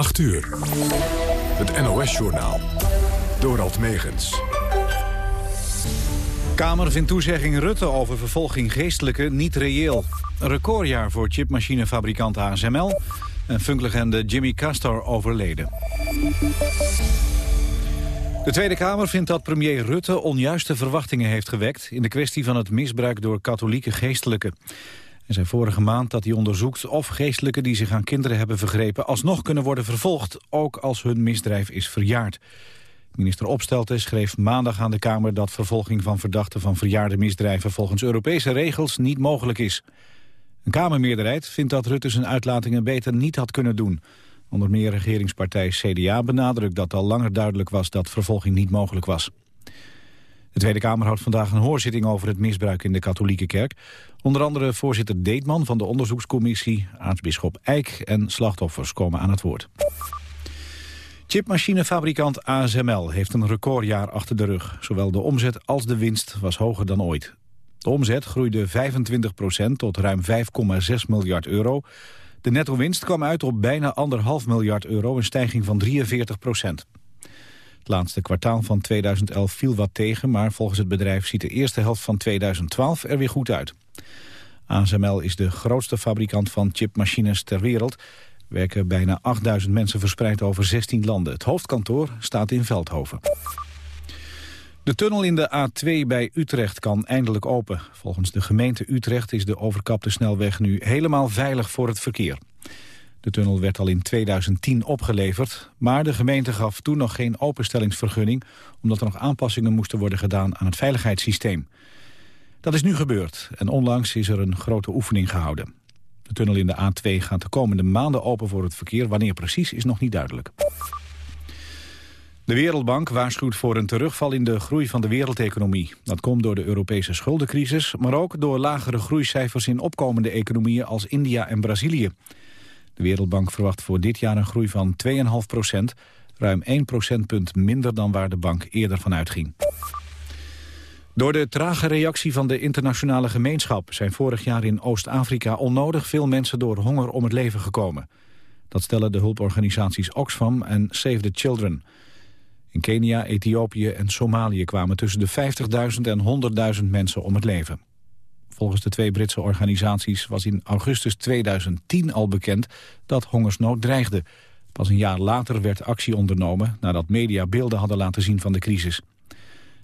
8 uur. Het NOS-journaal. Dorald Megens. Kamer vindt toezegging Rutte over vervolging geestelijke niet reëel. Een recordjaar voor chipmachinefabrikant ASML... en funklegende Jimmy Castor overleden. De Tweede Kamer vindt dat premier Rutte onjuiste verwachtingen heeft gewekt... in de kwestie van het misbruik door katholieke geestelijken. Hij zei vorige maand dat hij onderzoekt of geestelijken die zich aan kinderen hebben vergrepen... alsnog kunnen worden vervolgd, ook als hun misdrijf is verjaard. Minister Opstelten schreef maandag aan de Kamer dat vervolging van verdachten van verjaarde misdrijven volgens Europese regels niet mogelijk is. Een Kamermeerderheid vindt dat Rutte zijn uitlatingen beter niet had kunnen doen. Onder meer regeringspartij CDA benadrukt dat al langer duidelijk was dat vervolging niet mogelijk was. De Tweede Kamer houdt vandaag een hoorzitting over het misbruik in de katholieke kerk. Onder andere voorzitter Deetman van de onderzoekscommissie, aartsbisschop Eijk en slachtoffers komen aan het woord. Chipmachinefabrikant ASML heeft een recordjaar achter de rug. Zowel de omzet als de winst was hoger dan ooit. De omzet groeide 25% tot ruim 5,6 miljard euro. De netto-winst kwam uit op bijna 1,5 miljard euro, een stijging van 43 procent. Het laatste kwartaal van 2011 viel wat tegen, maar volgens het bedrijf ziet de eerste helft van 2012 er weer goed uit. ASML is de grootste fabrikant van chipmachines ter wereld. Er werken bijna 8000 mensen verspreid over 16 landen. Het hoofdkantoor staat in Veldhoven. De tunnel in de A2 bij Utrecht kan eindelijk open. Volgens de gemeente Utrecht is de overkapte snelweg nu helemaal veilig voor het verkeer. De tunnel werd al in 2010 opgeleverd, maar de gemeente gaf toen nog geen openstellingsvergunning, omdat er nog aanpassingen moesten worden gedaan aan het veiligheidssysteem. Dat is nu gebeurd en onlangs is er een grote oefening gehouden. De tunnel in de A2 gaat de komende maanden open voor het verkeer. Wanneer precies is nog niet duidelijk. De Wereldbank waarschuwt voor een terugval in de groei van de wereldeconomie. Dat komt door de Europese schuldencrisis, maar ook door lagere groeicijfers in opkomende economieën als India en Brazilië. De Wereldbank verwacht voor dit jaar een groei van 2,5 procent, ruim 1 procentpunt minder dan waar de bank eerder van uitging. Door de trage reactie van de internationale gemeenschap... zijn vorig jaar in Oost-Afrika onnodig veel mensen door honger om het leven gekomen. Dat stellen de hulporganisaties Oxfam en Save the Children. In Kenia, Ethiopië en Somalië kwamen tussen de 50.000 en 100.000 mensen om het leven. Volgens de twee Britse organisaties was in augustus 2010 al bekend dat hongersnood dreigde. Pas een jaar later werd actie ondernomen nadat media beelden hadden laten zien van de crisis.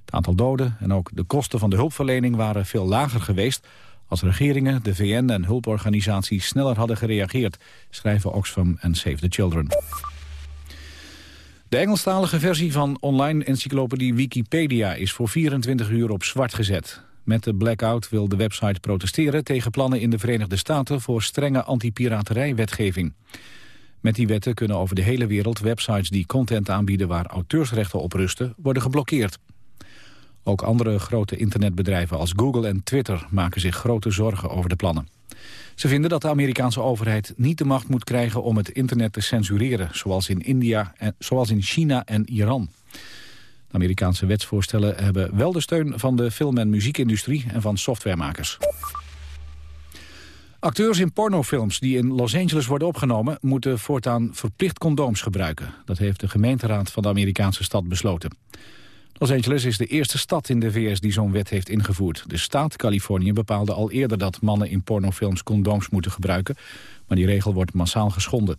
Het aantal doden en ook de kosten van de hulpverlening waren veel lager geweest... als regeringen, de VN en hulporganisaties sneller hadden gereageerd... schrijven Oxfam en Save the Children. De Engelstalige versie van online encyclopedie Wikipedia is voor 24 uur op zwart gezet. Met de blackout wil de website protesteren tegen plannen in de Verenigde Staten voor strenge antipiraterijwetgeving. Met die wetten kunnen over de hele wereld websites die content aanbieden waar auteursrechten op rusten worden geblokkeerd. Ook andere grote internetbedrijven als Google en Twitter maken zich grote zorgen over de plannen. Ze vinden dat de Amerikaanse overheid niet de macht moet krijgen om het internet te censureren, zoals in, India en, zoals in China en Iran. Amerikaanse wetsvoorstellen hebben wel de steun van de film- en muziekindustrie en van softwaremakers. Acteurs in pornofilms die in Los Angeles worden opgenomen... moeten voortaan verplicht condooms gebruiken. Dat heeft de gemeenteraad van de Amerikaanse stad besloten. Los Angeles is de eerste stad in de VS die zo'n wet heeft ingevoerd. De staat Californië bepaalde al eerder dat mannen in pornofilms condooms moeten gebruiken. Maar die regel wordt massaal geschonden.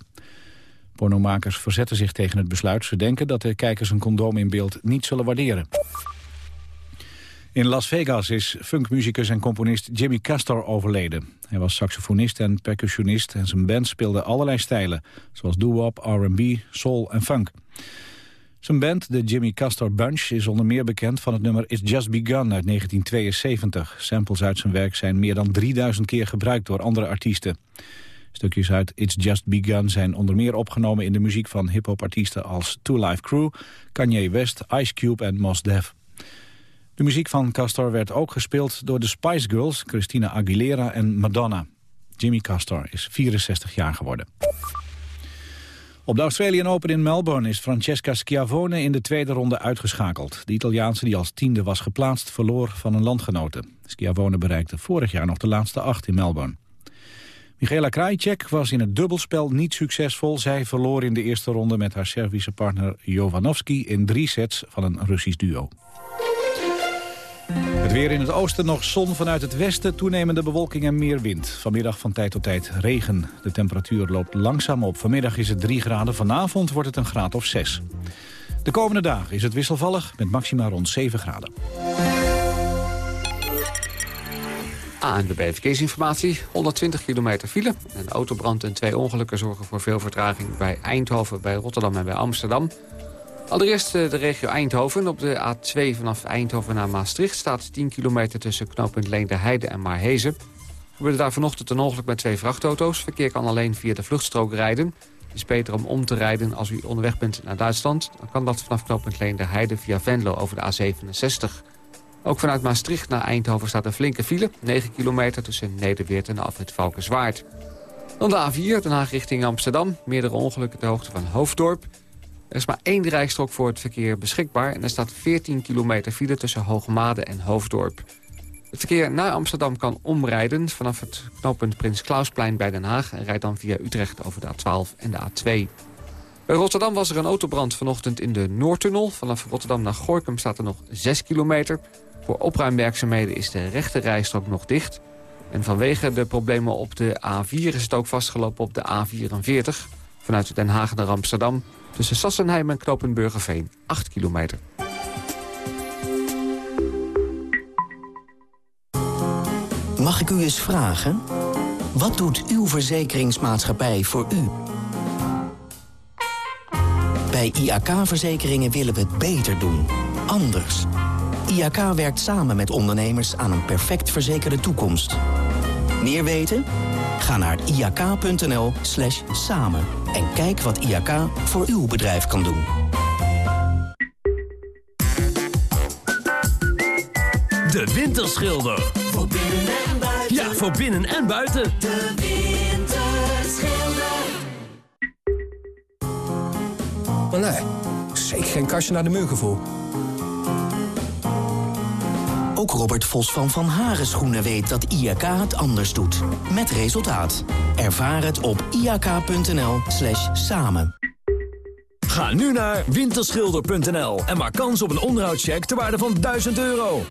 Pornomakers verzetten zich tegen het besluit. Ze denken dat de kijkers een condoom in beeld niet zullen waarderen. In Las Vegas is funkmuzikus en componist Jimmy Castor overleden. Hij was saxofonist en percussionist en zijn band speelde allerlei stijlen... zoals doo-wop, R&B, soul en funk. Zijn band, de Jimmy Castor Bunch, is onder meer bekend van het nummer It's Just Begun uit 1972. Samples uit zijn werk zijn meer dan 3000 keer gebruikt door andere artiesten. Stukjes uit It's Just Begun zijn onder meer opgenomen in de muziek van hip-hop artiesten als Two Life Crew, Kanye West, Ice Cube en Mos Def. De muziek van Castor werd ook gespeeld door de Spice Girls, Christina Aguilera en Madonna. Jimmy Castor is 64 jaar geworden. Op de Australian Open in Melbourne is Francesca Schiavone in de tweede ronde uitgeschakeld. De Italiaanse die als tiende was geplaatst verloor van een landgenote. Schiavone bereikte vorig jaar nog de laatste acht in Melbourne. Michaela Krajicek was in het dubbelspel niet succesvol. Zij verloor in de eerste ronde met haar Servische partner Jovanovski in drie sets van een Russisch duo. Het weer in het oosten nog zon vanuit het westen, toenemende bewolking en meer wind. Vanmiddag van tijd tot tijd regen. De temperatuur loopt langzaam op. Vanmiddag is het 3 graden, vanavond wordt het een graad of 6. De komende dagen is het wisselvallig met maxima rond 7 graden. ANWB Verkeersinformatie, 120 kilometer file. Een autobrand en twee ongelukken zorgen voor veel vertraging... bij Eindhoven, bij Rotterdam en bij Amsterdam. Allereerst eh, de regio Eindhoven. Op de A2 vanaf Eindhoven naar Maastricht staat 10 kilometer tussen knooppunt Leende en Maarhezen. Er gebeurde daar vanochtend een ongeluk met twee vrachtauto's. Verkeer kan alleen via de vluchtstrook rijden. Het is beter om om te rijden als u onderweg bent naar Duitsland. Dan kan dat vanaf knooppunt Leende via Venlo over de A67. Ook vanuit Maastricht naar Eindhoven staat een flinke file. 9 kilometer tussen Nederweert en Afrit Valkenswaard. Dan de A4, Den Haag richting Amsterdam. Meerdere ongelukken ter hoogte van Hoofddorp. Er is maar één rijstrook voor het verkeer beschikbaar... en er staat 14 kilometer file tussen Hoogmade en Hoofddorp. Het verkeer naar Amsterdam kan omrijden vanaf het knooppunt Prins Klausplein bij Den Haag... en rijdt dan via Utrecht over de A12 en de A2. Bij Rotterdam was er een autobrand vanochtend in de Noordtunnel. Vanaf Rotterdam naar Gorkum staat er nog 6 kilometer. Voor opruimwerkzaamheden is de rechte rijstrook nog dicht. En vanwege de problemen op de A4 is het ook vastgelopen op de A44... vanuit Den Haag naar Amsterdam... tussen Sassenheim en Knopenburgerveen, 8 kilometer. Mag ik u eens vragen? Wat doet uw verzekeringsmaatschappij voor u? Bij IAK-verzekeringen willen we het beter doen. Anders. IAK werkt samen met ondernemers aan een perfect verzekerde toekomst. Meer weten? Ga naar iak.nl slash samen en kijk wat IAK voor uw bedrijf kan doen. De Winterschilder. Voor binnen en buiten. Ja, voor binnen en buiten. De Winterschilder. Maar nee, zeker geen kastje naar de muur gevoel. Ook Robert Vos van Van Haren Schoenen weet dat IAK het anders doet. Met resultaat. Ervaar het op iak.nl slash samen. Ga nu naar winterschilder.nl en maak kans op een onderhoudscheck ter waarde van 1000 euro.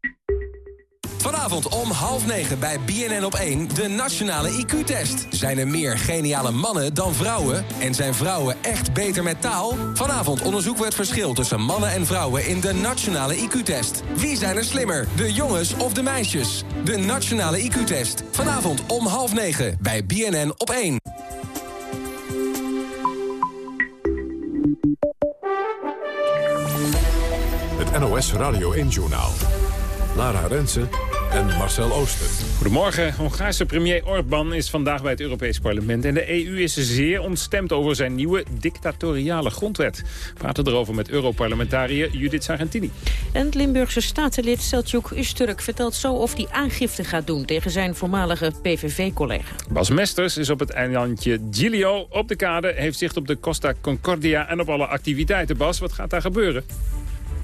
Vanavond om half negen bij BNN op 1 de nationale IQ-test. Zijn er meer geniale mannen dan vrouwen? En zijn vrouwen echt beter met taal? Vanavond onderzoeken we het verschil tussen mannen en vrouwen in de nationale IQ-test. Wie zijn er slimmer, de jongens of de meisjes? De nationale IQ-test. Vanavond om half negen bij BNN op 1. Het NOS Radio 1-journaal. Lara Rensen en Marcel Ooster. Goedemorgen. Hongaarse premier Orbán is vandaag bij het Europees Parlement... en de EU is zeer ontstemd over zijn nieuwe dictatoriale grondwet. We praten erover met Europarlementariër Judith Sargentini. En het Limburgse statenlid Selçuk Usturk vertelt zo of hij aangifte gaat doen... tegen zijn voormalige PVV-collega. Bas Mesters is op het eilandje Giglio op de kade... heeft zicht op de Costa Concordia en op alle activiteiten. Bas, wat gaat daar gebeuren?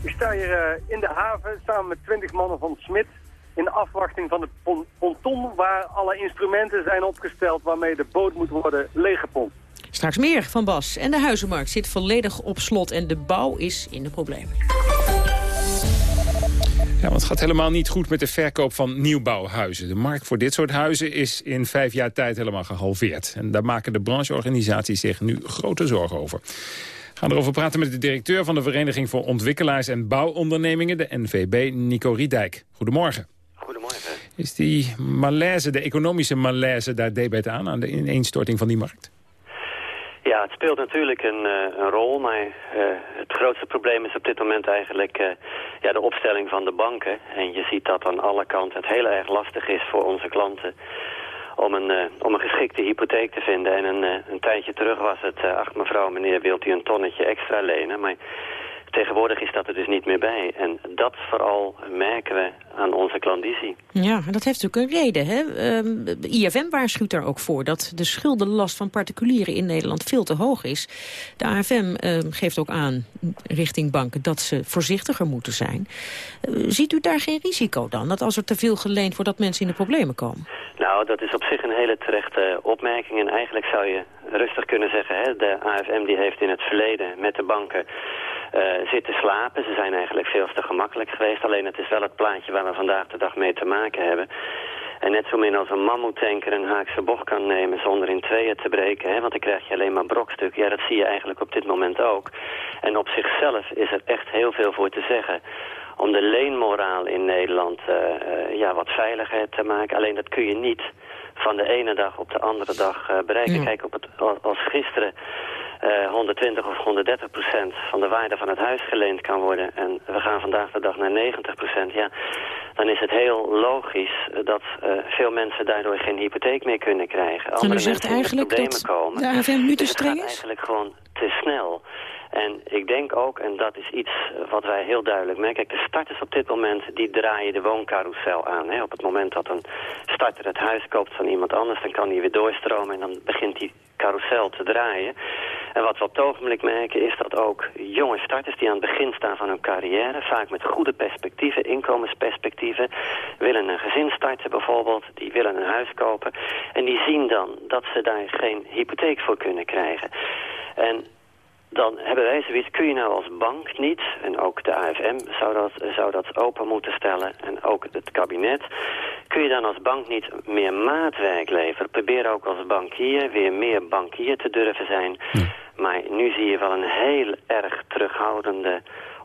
Ik sta hier uh, in de haven samen met 20 mannen van Smit in afwachting van de pon ponton waar alle instrumenten zijn opgesteld waarmee de boot moet worden leeggepompt. Straks meer van Bas. En de huizenmarkt zit volledig op slot en de bouw is in de problemen. Ja, want het gaat helemaal niet goed met de verkoop van nieuwbouwhuizen. De markt voor dit soort huizen is in vijf jaar tijd helemaal gehalveerd. En daar maken de brancheorganisaties zich nu grote zorgen over. We gaan erover praten met de directeur van de Vereniging voor Ontwikkelaars en Bouwondernemingen, de NVB, Nico Riedijk. Goedemorgen. Goedemorgen. Is die malaise, de economische malaise, daar debet aan, aan de ineenstorting van die markt? Ja, het speelt natuurlijk een, uh, een rol, maar uh, het grootste probleem is op dit moment eigenlijk uh, ja, de opstelling van de banken. En je ziet dat aan alle kanten het heel erg lastig is voor onze klanten om een, om een geschikte hypotheek te vinden. En een, een tijdje terug was het, ach mevrouw, meneer, wilt u een tonnetje extra lenen? Maar tegenwoordig is dat er dus niet meer bij. En dat vooral merken we aan onze klandizie. Ja, en dat heeft natuurlijk een reden. Hè? Ehm, de IFM waarschuwt daar ook voor dat de schuldenlast van particulieren in Nederland veel te hoog is. De AFM ehm, geeft ook aan richting banken dat ze voorzichtiger moeten zijn. Eh, ziet u daar geen risico dan? Dat als er te veel geleend wordt dat mensen in de problemen komen? Nou, dat is op zich een hele terechte opmerking. En eigenlijk zou je rustig kunnen zeggen, hè, de AFM die heeft in het verleden met de banken zitten slapen. Ze zijn eigenlijk veel te gemakkelijk geweest. Alleen het is wel het plaatje waar we vandaag de dag mee te maken hebben. En net zo min als een mammoetanker een haakse bocht kan nemen zonder in tweeën te breken. Hè, want dan krijg je alleen maar brokstukken. Ja, dat zie je eigenlijk op dit moment ook. En op zichzelf is er echt heel veel voor te zeggen om de leenmoraal in Nederland uh, uh, ja, wat veiliger te maken. Alleen dat kun je niet van de ene dag op de andere dag uh, bereiken. Ja. Kijk, op het, als gisteren 120 of 130 procent van de waarde van het huis geleend kan worden... en we gaan vandaag de dag naar 90 procent... ja, dan is het heel logisch dat uh, veel mensen daardoor geen hypotheek meer kunnen krijgen. Andere en u zegt eigenlijk dat komen. de AFM nu te dus streng is? eigenlijk gewoon te snel. En ik denk ook, en dat is iets wat wij heel duidelijk merken... Kijk, de starters op dit moment, die draaien de wooncarousel aan. Hè. Op het moment dat een starter het huis koopt van iemand anders... dan kan hij weer doorstromen en dan begint die carousel te draaien. En wat we op het ogenblik merken is dat ook jonge starters... die aan het begin staan van hun carrière... vaak met goede perspectieven, inkomensperspectieven... willen een gezin starten bijvoorbeeld, die willen een huis kopen... en die zien dan dat ze daar geen hypotheek voor kunnen krijgen. En dan hebben wij zoiets, kun je nou als bank niet, en ook de AFM zou dat, zou dat open moeten stellen, en ook het kabinet, kun je dan als bank niet meer maatwerk leveren. Probeer ook als bankier weer meer bankier te durven zijn. Maar nu zie je wel een heel erg terughoudende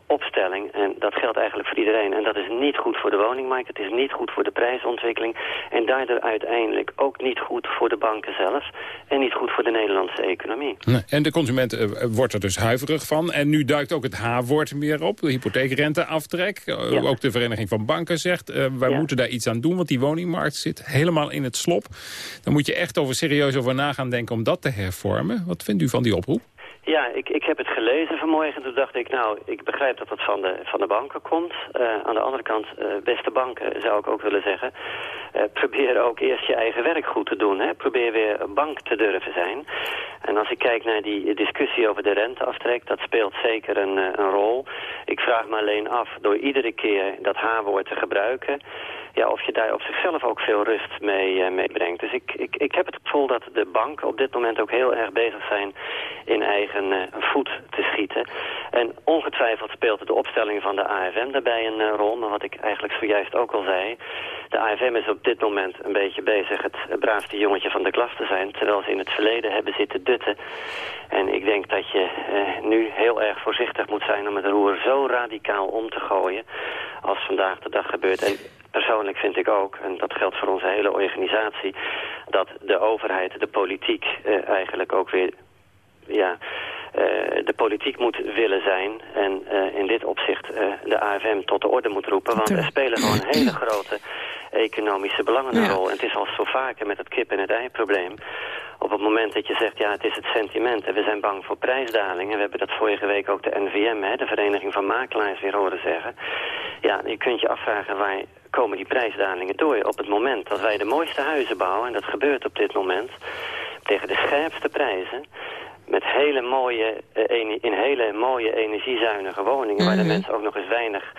opstelling. En dat geldt eigenlijk voor iedereen. En dat is niet goed voor de woningmarkt. Het is niet goed voor de prijsontwikkeling. En daardoor uiteindelijk ook niet goed voor de banken zelf. En niet goed voor de Nederlandse economie. Nee. En de consument uh, wordt er dus huiverig van. En nu duikt ook het H-woord meer op. De hypotheekrenteaftrek. Uh, ja. Ook de Vereniging van Banken zegt... Uh, wij ja. moeten daar iets aan doen. Want die woningmarkt zit helemaal in het slop. Dan moet je echt over serieus over na gaan denken om dat te hervormen. Wat vindt u van die oproep? Ja, ik, ik heb het gelezen vanmorgen. Toen dacht ik, nou, ik begrijp dat het van de, van de banken komt. Uh, aan de andere kant, uh, beste banken zou ik ook willen zeggen... Uh, probeer ook eerst je eigen werk goed te doen. Hè? Probeer weer bank te durven zijn. En als ik kijk naar die discussie over de renteaftrek... dat speelt zeker een, een rol. Ik vraag me alleen af, door iedere keer dat H-woord te gebruiken... Ja, of je daar op zichzelf ook veel rust mee, mee brengt. Dus ik, ik, ik heb het gevoel dat de banken op dit moment ook heel erg bezig zijn... in eigen uh, voet te schieten. En ongetwijfeld speelt de opstelling van de AFM daarbij een uh, rol. Maar wat ik eigenlijk zojuist ook al zei... de AFM is op dit moment een beetje bezig het braafste jongetje van de klas te zijn... terwijl ze in het verleden hebben zitten dutten. En ik denk dat je uh, nu heel erg voorzichtig moet zijn om het roer zo radicaal om te gooien... als vandaag de dag gebeurt. Persoonlijk vind ik ook, en dat geldt voor onze hele organisatie... dat de overheid, de politiek uh, eigenlijk ook weer... Ja, uh, de politiek moet willen zijn en uh, in dit opzicht de AFM tot de orde moet roepen. Want er spelen gewoon hele grote economische belangen een ja. rol. En het is al zo vaker met het kip- en het ei-probleem. Op het moment dat je zegt, ja, het is het sentiment en we zijn bang voor prijsdalingen. We hebben dat vorige week ook de NVM, hè, de Vereniging van Makelaars, weer horen zeggen. Ja, je kunt je afvragen waar komen die prijsdalingen door. Op het moment dat wij de mooiste huizen bouwen, en dat gebeurt op dit moment, tegen de scherpste prijzen met hele mooie, uh, in hele mooie energiezuinige woningen... Mm -hmm. waar de mensen ook nog eens weinig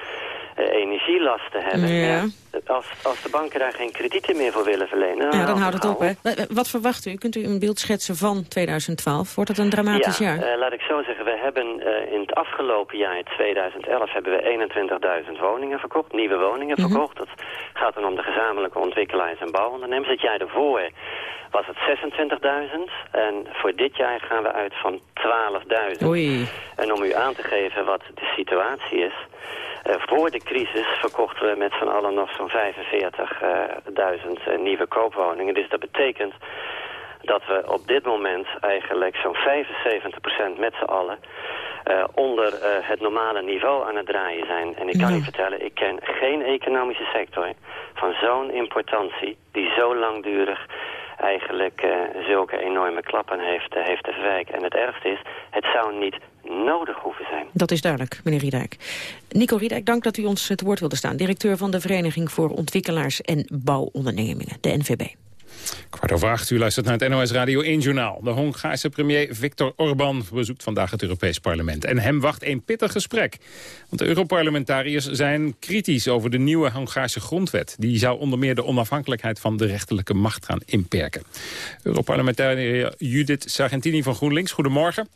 energielasten hebben. Ja. Als, als de banken daar geen kredieten meer voor willen verlenen... Dan ja, dan houdt het op, hè? Wat verwacht u? Kunt u een beeld schetsen van 2012? Wordt het een dramatisch ja, jaar? Uh, laat ik zo zeggen. We hebben in het afgelopen jaar, 2011, hebben we 21.000 woningen verkocht. Nieuwe woningen -hmm. verkocht. Dat gaat dan om de gezamenlijke ontwikkelaars en bouwondernemers. Het jaar daarvoor was het 26.000. En voor dit jaar gaan we uit van 12.000. En om u aan te geven wat de situatie is... Uh, voor de crisis verkochten we met z'n allen nog zo'n 45.000 uh, nieuwe koopwoningen. Dus dat betekent dat we op dit moment eigenlijk zo'n 75% met z'n allen... Uh, onder uh, het normale niveau aan het draaien zijn. En ik kan ja. u vertellen, ik ken geen economische sector van zo'n importantie... die zo langdurig eigenlijk uh, zulke enorme klappen heeft, heeft te verwijken. En het ergste is, het zou niet nodig hoeven zijn. Dat is duidelijk, meneer Riedijk. Nico Riedijk, dank dat u ons het woord wilde staan. Directeur van de Vereniging voor Ontwikkelaars en Bouwondernemingen, de NVB. Kwart over acht, u luistert naar het NOS Radio 1 Journaal. De Hongaarse premier Viktor Orbán bezoekt vandaag het Europees Parlement. En hem wacht een pittig gesprek. Want de Europarlementariërs zijn kritisch over de nieuwe Hongaarse grondwet. Die zou onder meer de onafhankelijkheid van de rechterlijke macht gaan inperken. Europarlementariër Judith Sargentini van GroenLinks, goedemorgen.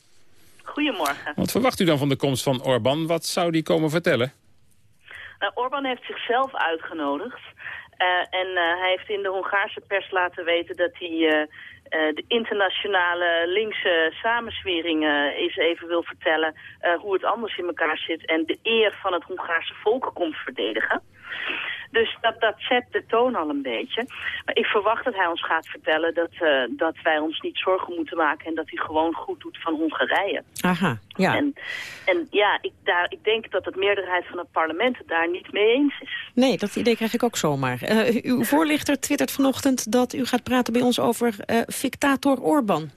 Goedemorgen. Wat verwacht u dan van de komst van Orbán? Wat zou die komen vertellen? Nou, Orbán heeft zichzelf uitgenodigd. Uh, en uh, hij heeft in de Hongaarse pers laten weten dat hij uh, de internationale linkse samenswering eens even wil vertellen hoe het anders in elkaar zit en de eer van het Hongaarse volk komt verdedigen. Dus dat, dat zet de toon al een beetje. Maar ik verwacht dat hij ons gaat vertellen dat, uh, dat wij ons niet zorgen moeten maken... en dat hij gewoon goed doet van Hongarije. Aha, ja. En, en ja, ik, daar, ik denk dat de meerderheid van het parlement het daar niet mee eens is. Nee, dat idee krijg ik ook zomaar. Uh, uw voorlichter twittert vanochtend dat u gaat praten bij ons over uh, dictator Orbán.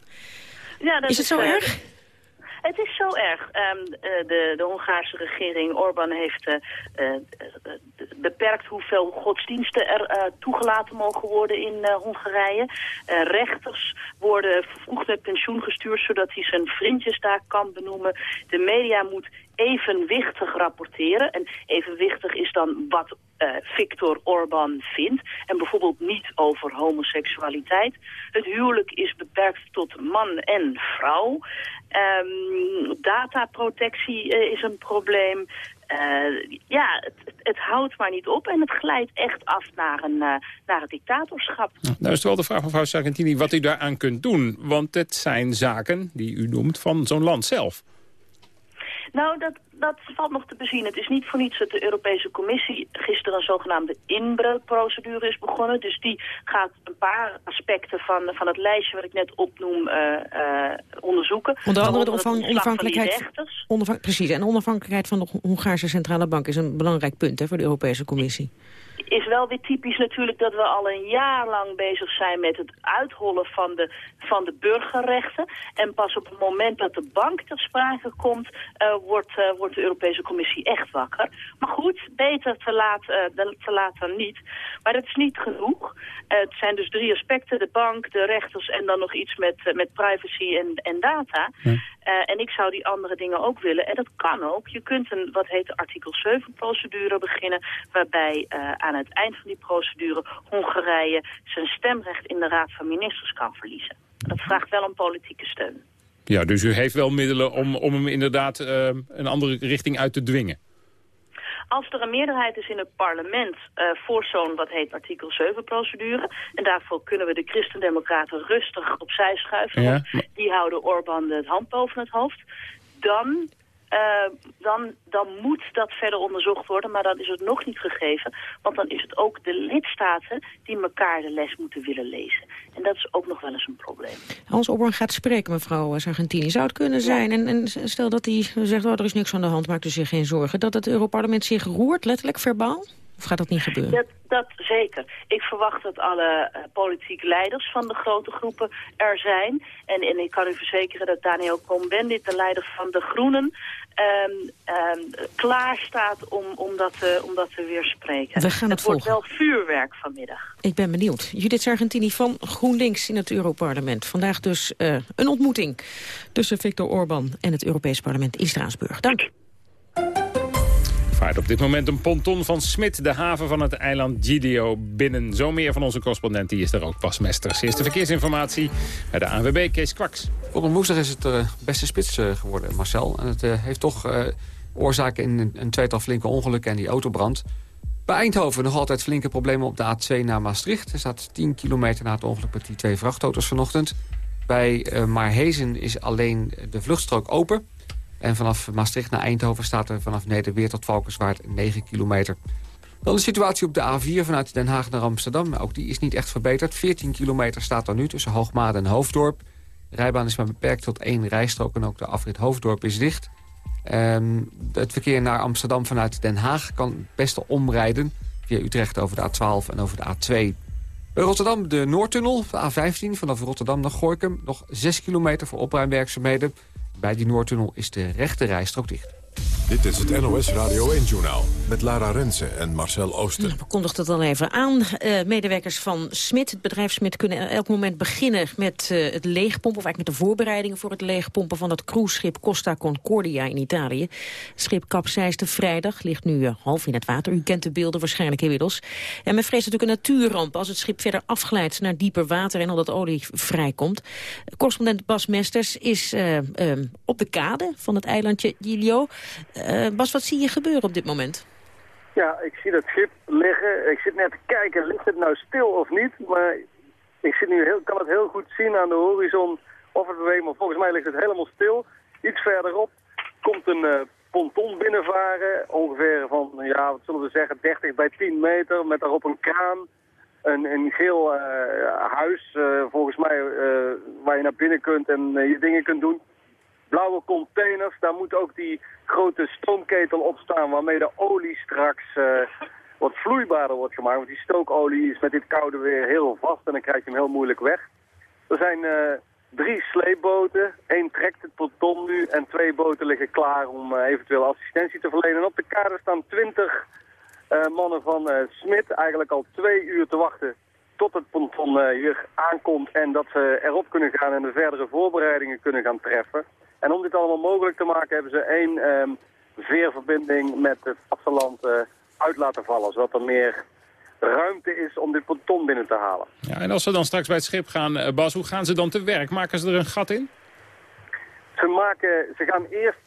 Ja, dat is het zo erg? Het is zo erg. Um, de, de Hongaarse regering, Orbán, heeft uh, uh, beperkt hoeveel godsdiensten er toegelaten mogen worden in Hongarije. rechters worden vervroegd met pensioen gestuurd, zodat hij zijn vriendjes daar kan benoemen. De media moet evenwichtig rapporteren. En evenwichtig is dan wat uh, Viktor Orbán vindt. En bijvoorbeeld niet over homoseksualiteit. Het huwelijk is beperkt tot man en vrouw. Um, dataprotectie uh, is een probleem. Uh, ja, het, het, houdt maar niet op en het glijdt echt af naar een, naar het dictatorschap. Nou is wel de vraag, mevrouw Sargentini, wat u daaraan kunt doen. Want het zijn zaken die u noemt van zo'n land zelf. Nou, dat, dat valt nog te bezien. Het is niet voor niets dat de Europese Commissie gisteren een zogenaamde inbreukprocedure is begonnen. Dus die gaat een paar aspecten van, van het lijstje wat ik net opnoem uh, uh, onderzoeken. Onder andere de onafhankelijkheid. Onafhank precies, en de onafhankelijkheid van de Hongaarse Centrale Bank is een belangrijk punt hè, voor de Europese Commissie is wel weer typisch natuurlijk dat we al een jaar lang bezig zijn met het uithollen van de, van de burgerrechten. En pas op het moment dat de bank ter sprake komt, uh, wordt, uh, wordt de Europese Commissie echt wakker. Maar goed, beter te laat, uh, te laat dan niet. Maar dat is niet genoeg. het zijn dus drie aspecten, de bank, de rechters en dan nog iets met, met privacy en, en data. En ik zou die andere dingen ook willen. En dat kan ook. Je kunt een, wat heet artikel 7 procedure beginnen, waarbij aan het eind van die procedure Hongarije zijn stemrecht in de Raad van Ministers kan verliezen. Dat vraagt wel een politieke steun. Ja, dus u heeft wel middelen om, om hem inderdaad uh, een andere richting uit te dwingen. Als er een meerderheid is in het parlement uh, voor zo'n wat heet artikel 7 procedure... en daarvoor kunnen we de christendemocraten rustig opzij schuiven... Ja, die houden Orbán het hand boven het hoofd... dan uh, dan, dan moet dat verder onderzocht worden, maar dan is het nog niet gegeven. Want dan is het ook de lidstaten die elkaar de les moeten willen lezen. En dat is ook nog wel eens een probleem. Als Orbán gaat spreken, mevrouw Sargentini, zou het kunnen zijn... En, en, stel dat hij zegt, oh, er is niks aan de hand, maakt u zich geen zorgen... dat het Europarlement zich roert, letterlijk verbaal? Of gaat dat niet gebeuren? Dat, dat zeker. Ik verwacht dat alle uh, politieke leiders van de grote groepen er zijn. En, en ik kan u verzekeren dat Daniel Cohn-Bendit, de leider van de Groenen... Um, um, klaar staat om, om, dat, uh, om dat te weerspreken. We gaan het, het wordt wel vuurwerk vanmiddag. Ik ben benieuwd. Judith Sargentini van GroenLinks in het Europarlement. Vandaag dus uh, een ontmoeting tussen Viktor Orbán en het Europees Parlement in Straatsburg. Dank vaart op dit moment een ponton van Smit, de haven van het eiland Gidio, binnen. Zo meer van onze correspondent, die is er ook pasmesters. Eerste verkeersinformatie bij de ANWB, Kees Kwaks. Volgende woensdag is het uh, beste spits uh, geworden, Marcel. En het uh, heeft toch oorzaak in een, een, tweetal flinke ongelukken en die autobrand. Bij Eindhoven nog altijd flinke problemen op de A2 naar Maastricht. Er staat 10 kilometer na het ongeluk met die twee vrachtauto's vanochtend. Bij Maarhezen is alleen de vluchtstrook open... En vanaf Maastricht naar Eindhoven staat er vanaf Nederweer tot Valkenswaard 9 kilometer. Dan de situatie op de A4 vanuit Den Haag naar Amsterdam. Ook die is niet echt verbeterd. 14 kilometer staat er nu tussen Hoogmade en Hoofddorp. Rijbaan is maar beperkt tot één rijstrook en ook de afrit Hoofddorp is dicht. Um, het verkeer naar Amsterdam vanuit Den Haag kan best omrijden... via Utrecht over de A12 en over de A2. Bij Rotterdam de Noordtunnel, de A15 vanaf Rotterdam naar Gorkum. Nog 6 kilometer voor opruimwerkzaamheden. Bij die Noordtunnel is de rechte rijstrook dicht. Dit is het NOS Radio 1-journaal met Lara Rensen en Marcel Oosten. We kondigden het al even aan. Uh, medewerkers van Smit, het bedrijf Smit, kunnen elk moment beginnen met uh, het leegpompen... of eigenlijk met de voorbereidingen voor het leegpompen van het cruiseschip Costa Concordia in Italië. Schip kapseisde vrijdag, ligt nu uh, half in het water. U kent de beelden waarschijnlijk inmiddels. En men vreest natuurlijk een natuurramp als het schip verder afglijdt naar dieper water... en al dat olie vrijkomt. Correspondent Bas Mesters is op de kade van het eilandje Giglio... Uh, Bas, wat zie je gebeuren op dit moment? Ja, ik zie dat schip liggen. Ik zit net te kijken, ligt het nou stil of niet? Maar ik zit nu heel, kan het heel goed zien aan de horizon of het beweegt. Maar volgens mij ligt het helemaal stil. Iets verderop komt een uh, ponton binnenvaren. Ongeveer van, ja, wat zullen we zeggen, 30 bij 10 meter. Met daarop een kraan. Een, een geel uh, huis, volgens mij, waar je naar binnen kunt en je dingen kunt doen blauwe containers. Daar moet ook die grote stoomketel op staan waarmee de olie straks uh, wat vloeibaarder wordt gemaakt. Want die stookolie is met dit koude weer heel vast en dan krijg je hem heel moeilijk weg. Er zijn uh, drie sleepboten. Eén trekt het ponton nu en twee boten liggen klaar om uh, eventueel assistentie te verlenen. En op de kade staan twintig mannen van Smit eigenlijk al twee uur te wachten tot het ponton hier aankomt en dat ze erop kunnen gaan en de verdere voorbereidingen kunnen gaan treffen. En om dit allemaal mogelijk te maken hebben ze één um, veerverbinding met het vasteland uh, uit laten vallen. Zodat er meer ruimte is om dit ponton binnen te halen. Ja, en als ze dan straks bij het schip gaan, uh, Bas, hoe gaan ze dan te werk? Maken ze er een gat in? Ze, maken, ze gaan eerst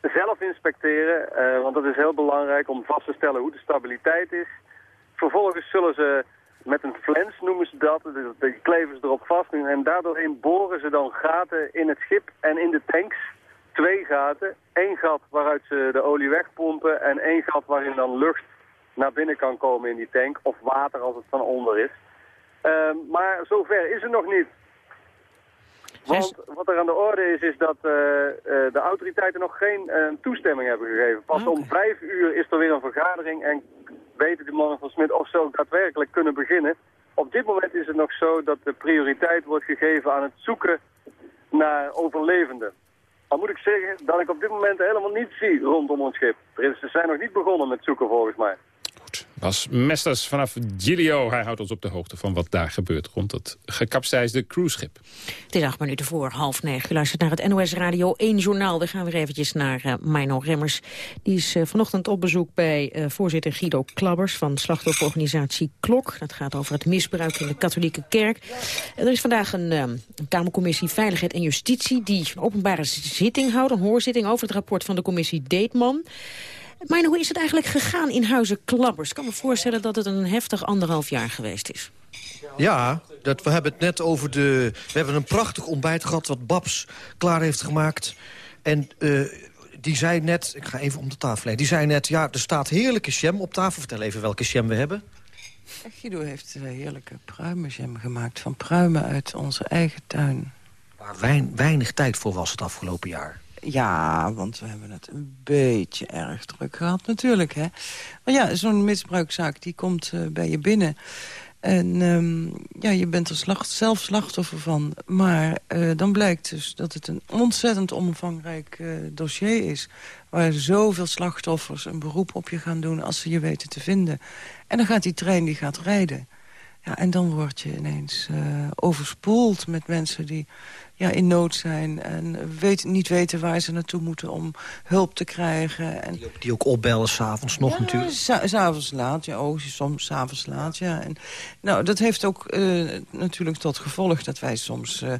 zelf inspecteren, uh, want dat is heel belangrijk om vast te stellen hoe de stabiliteit is. Vervolgens zullen ze met een flens noemen ze dat. Die kleven ze erop vast en daardoorheen boren ze dan gaten in het schip en in de tanks. Twee gaten. Eén gat waaruit ze de olie wegpompen en één gat waarin dan lucht naar binnen kan komen in die tank. Of water als het van onder is. Uh, maar zover is het nog niet. Want wat er aan de orde is, is dat uh, uh, de autoriteiten nog geen uh, toestemming hebben gegeven. Pas okay. om vijf uur is er weer een vergadering en weten de mannen van Smit of ze ook daadwerkelijk kunnen beginnen. Op dit moment is het nog zo dat de prioriteit wordt gegeven aan het zoeken naar overlevenden. Al moet ik zeggen dat ik op dit moment helemaal niets zie rondom ons schip. Ze zijn nog niet begonnen met zoeken volgens mij. Bas Mesters vanaf Giglio. Hij houdt ons op de hoogte van wat daar gebeurt rond het gekapseisde cruiseschip. Het is acht minuten voor half negen. U luistert naar het NOS Radio 1 Journaal. We gaan weer eventjes naar uh, Mino Remmers. Die is uh, vanochtend op bezoek bij uh, voorzitter Guido Klabbers... van slachtofferorganisatie Klok. Dat gaat over het misbruik in de katholieke kerk. er is vandaag een, een Kamercommissie Veiligheid en Justitie... die een openbare zitting houdt, een hoorzitting over het rapport van de commissie Deetman... Maar hoe is het eigenlijk gegaan in Huizen Klabbers? Ik kan me voorstellen dat het een heftig anderhalf jaar geweest is. Ja, dat, we hebben het net over de... We hebben een prachtig ontbijt gehad wat Babs klaar heeft gemaakt. En uh, die zei net... Ik ga even om de tafel heen. Die zei net, ja, er staat heerlijke jam op tafel. Vertel even welke jam we hebben. Guido heeft een heerlijke pruimenjam gemaakt. Van pruimen uit onze eigen tuin. Waar wein, weinig tijd voor was het afgelopen jaar. Ja, want we hebben het een beetje erg druk gehad natuurlijk. Hè? Maar ja, zo'n misbruikzaak die komt uh, bij je binnen. En um, ja, je bent er slacht, zelf slachtoffer van. Maar uh, dan blijkt dus dat het een ontzettend omvangrijk uh, dossier is... waar zoveel slachtoffers een beroep op je gaan doen als ze je weten te vinden. En dan gaat die trein die gaat rijden. Ja, en dan word je ineens overspoeld met mensen die ja, in nood zijn en weet, niet weten waar ze naartoe moeten om hulp te krijgen. En, die, ook, die ook opbellen s'avonds nog ja, natuurlijk. S'avonds laat, ja, oh, soms s'avonds laat, ja. En, nou, dat heeft ook uh, natuurlijk tot gevolg dat wij soms... Uh,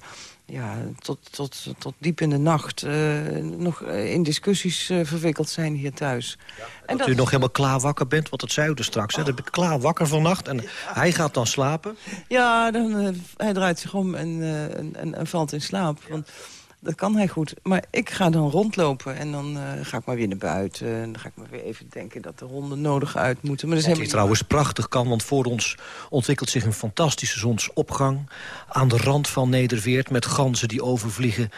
ja, tot, tot, tot diep in de nacht uh, nog in discussies uh, verwikkeld zijn hier thuis. Ja, en dat, dat, u nog helemaal klaar wakker bent, want dat zei u er straks. Oh. Hè? Ben ik klaar wakker vannacht en hij gaat dan slapen. Ja, dan, uh, hij draait zich om en, en, en, valt in slaap. Want dat kan hij goed. Maar ik ga dan rondlopen en dan uh, ga ik maar weer naar buiten. En dan ga ik maar weer even denken dat de honden nodig uit moeten. Maar dat is trouwens prachtig kan, want voor ons ontwikkelt zich een fantastische zonsopgang. Aan de rand van Nederweert met ganzen die overvliegen.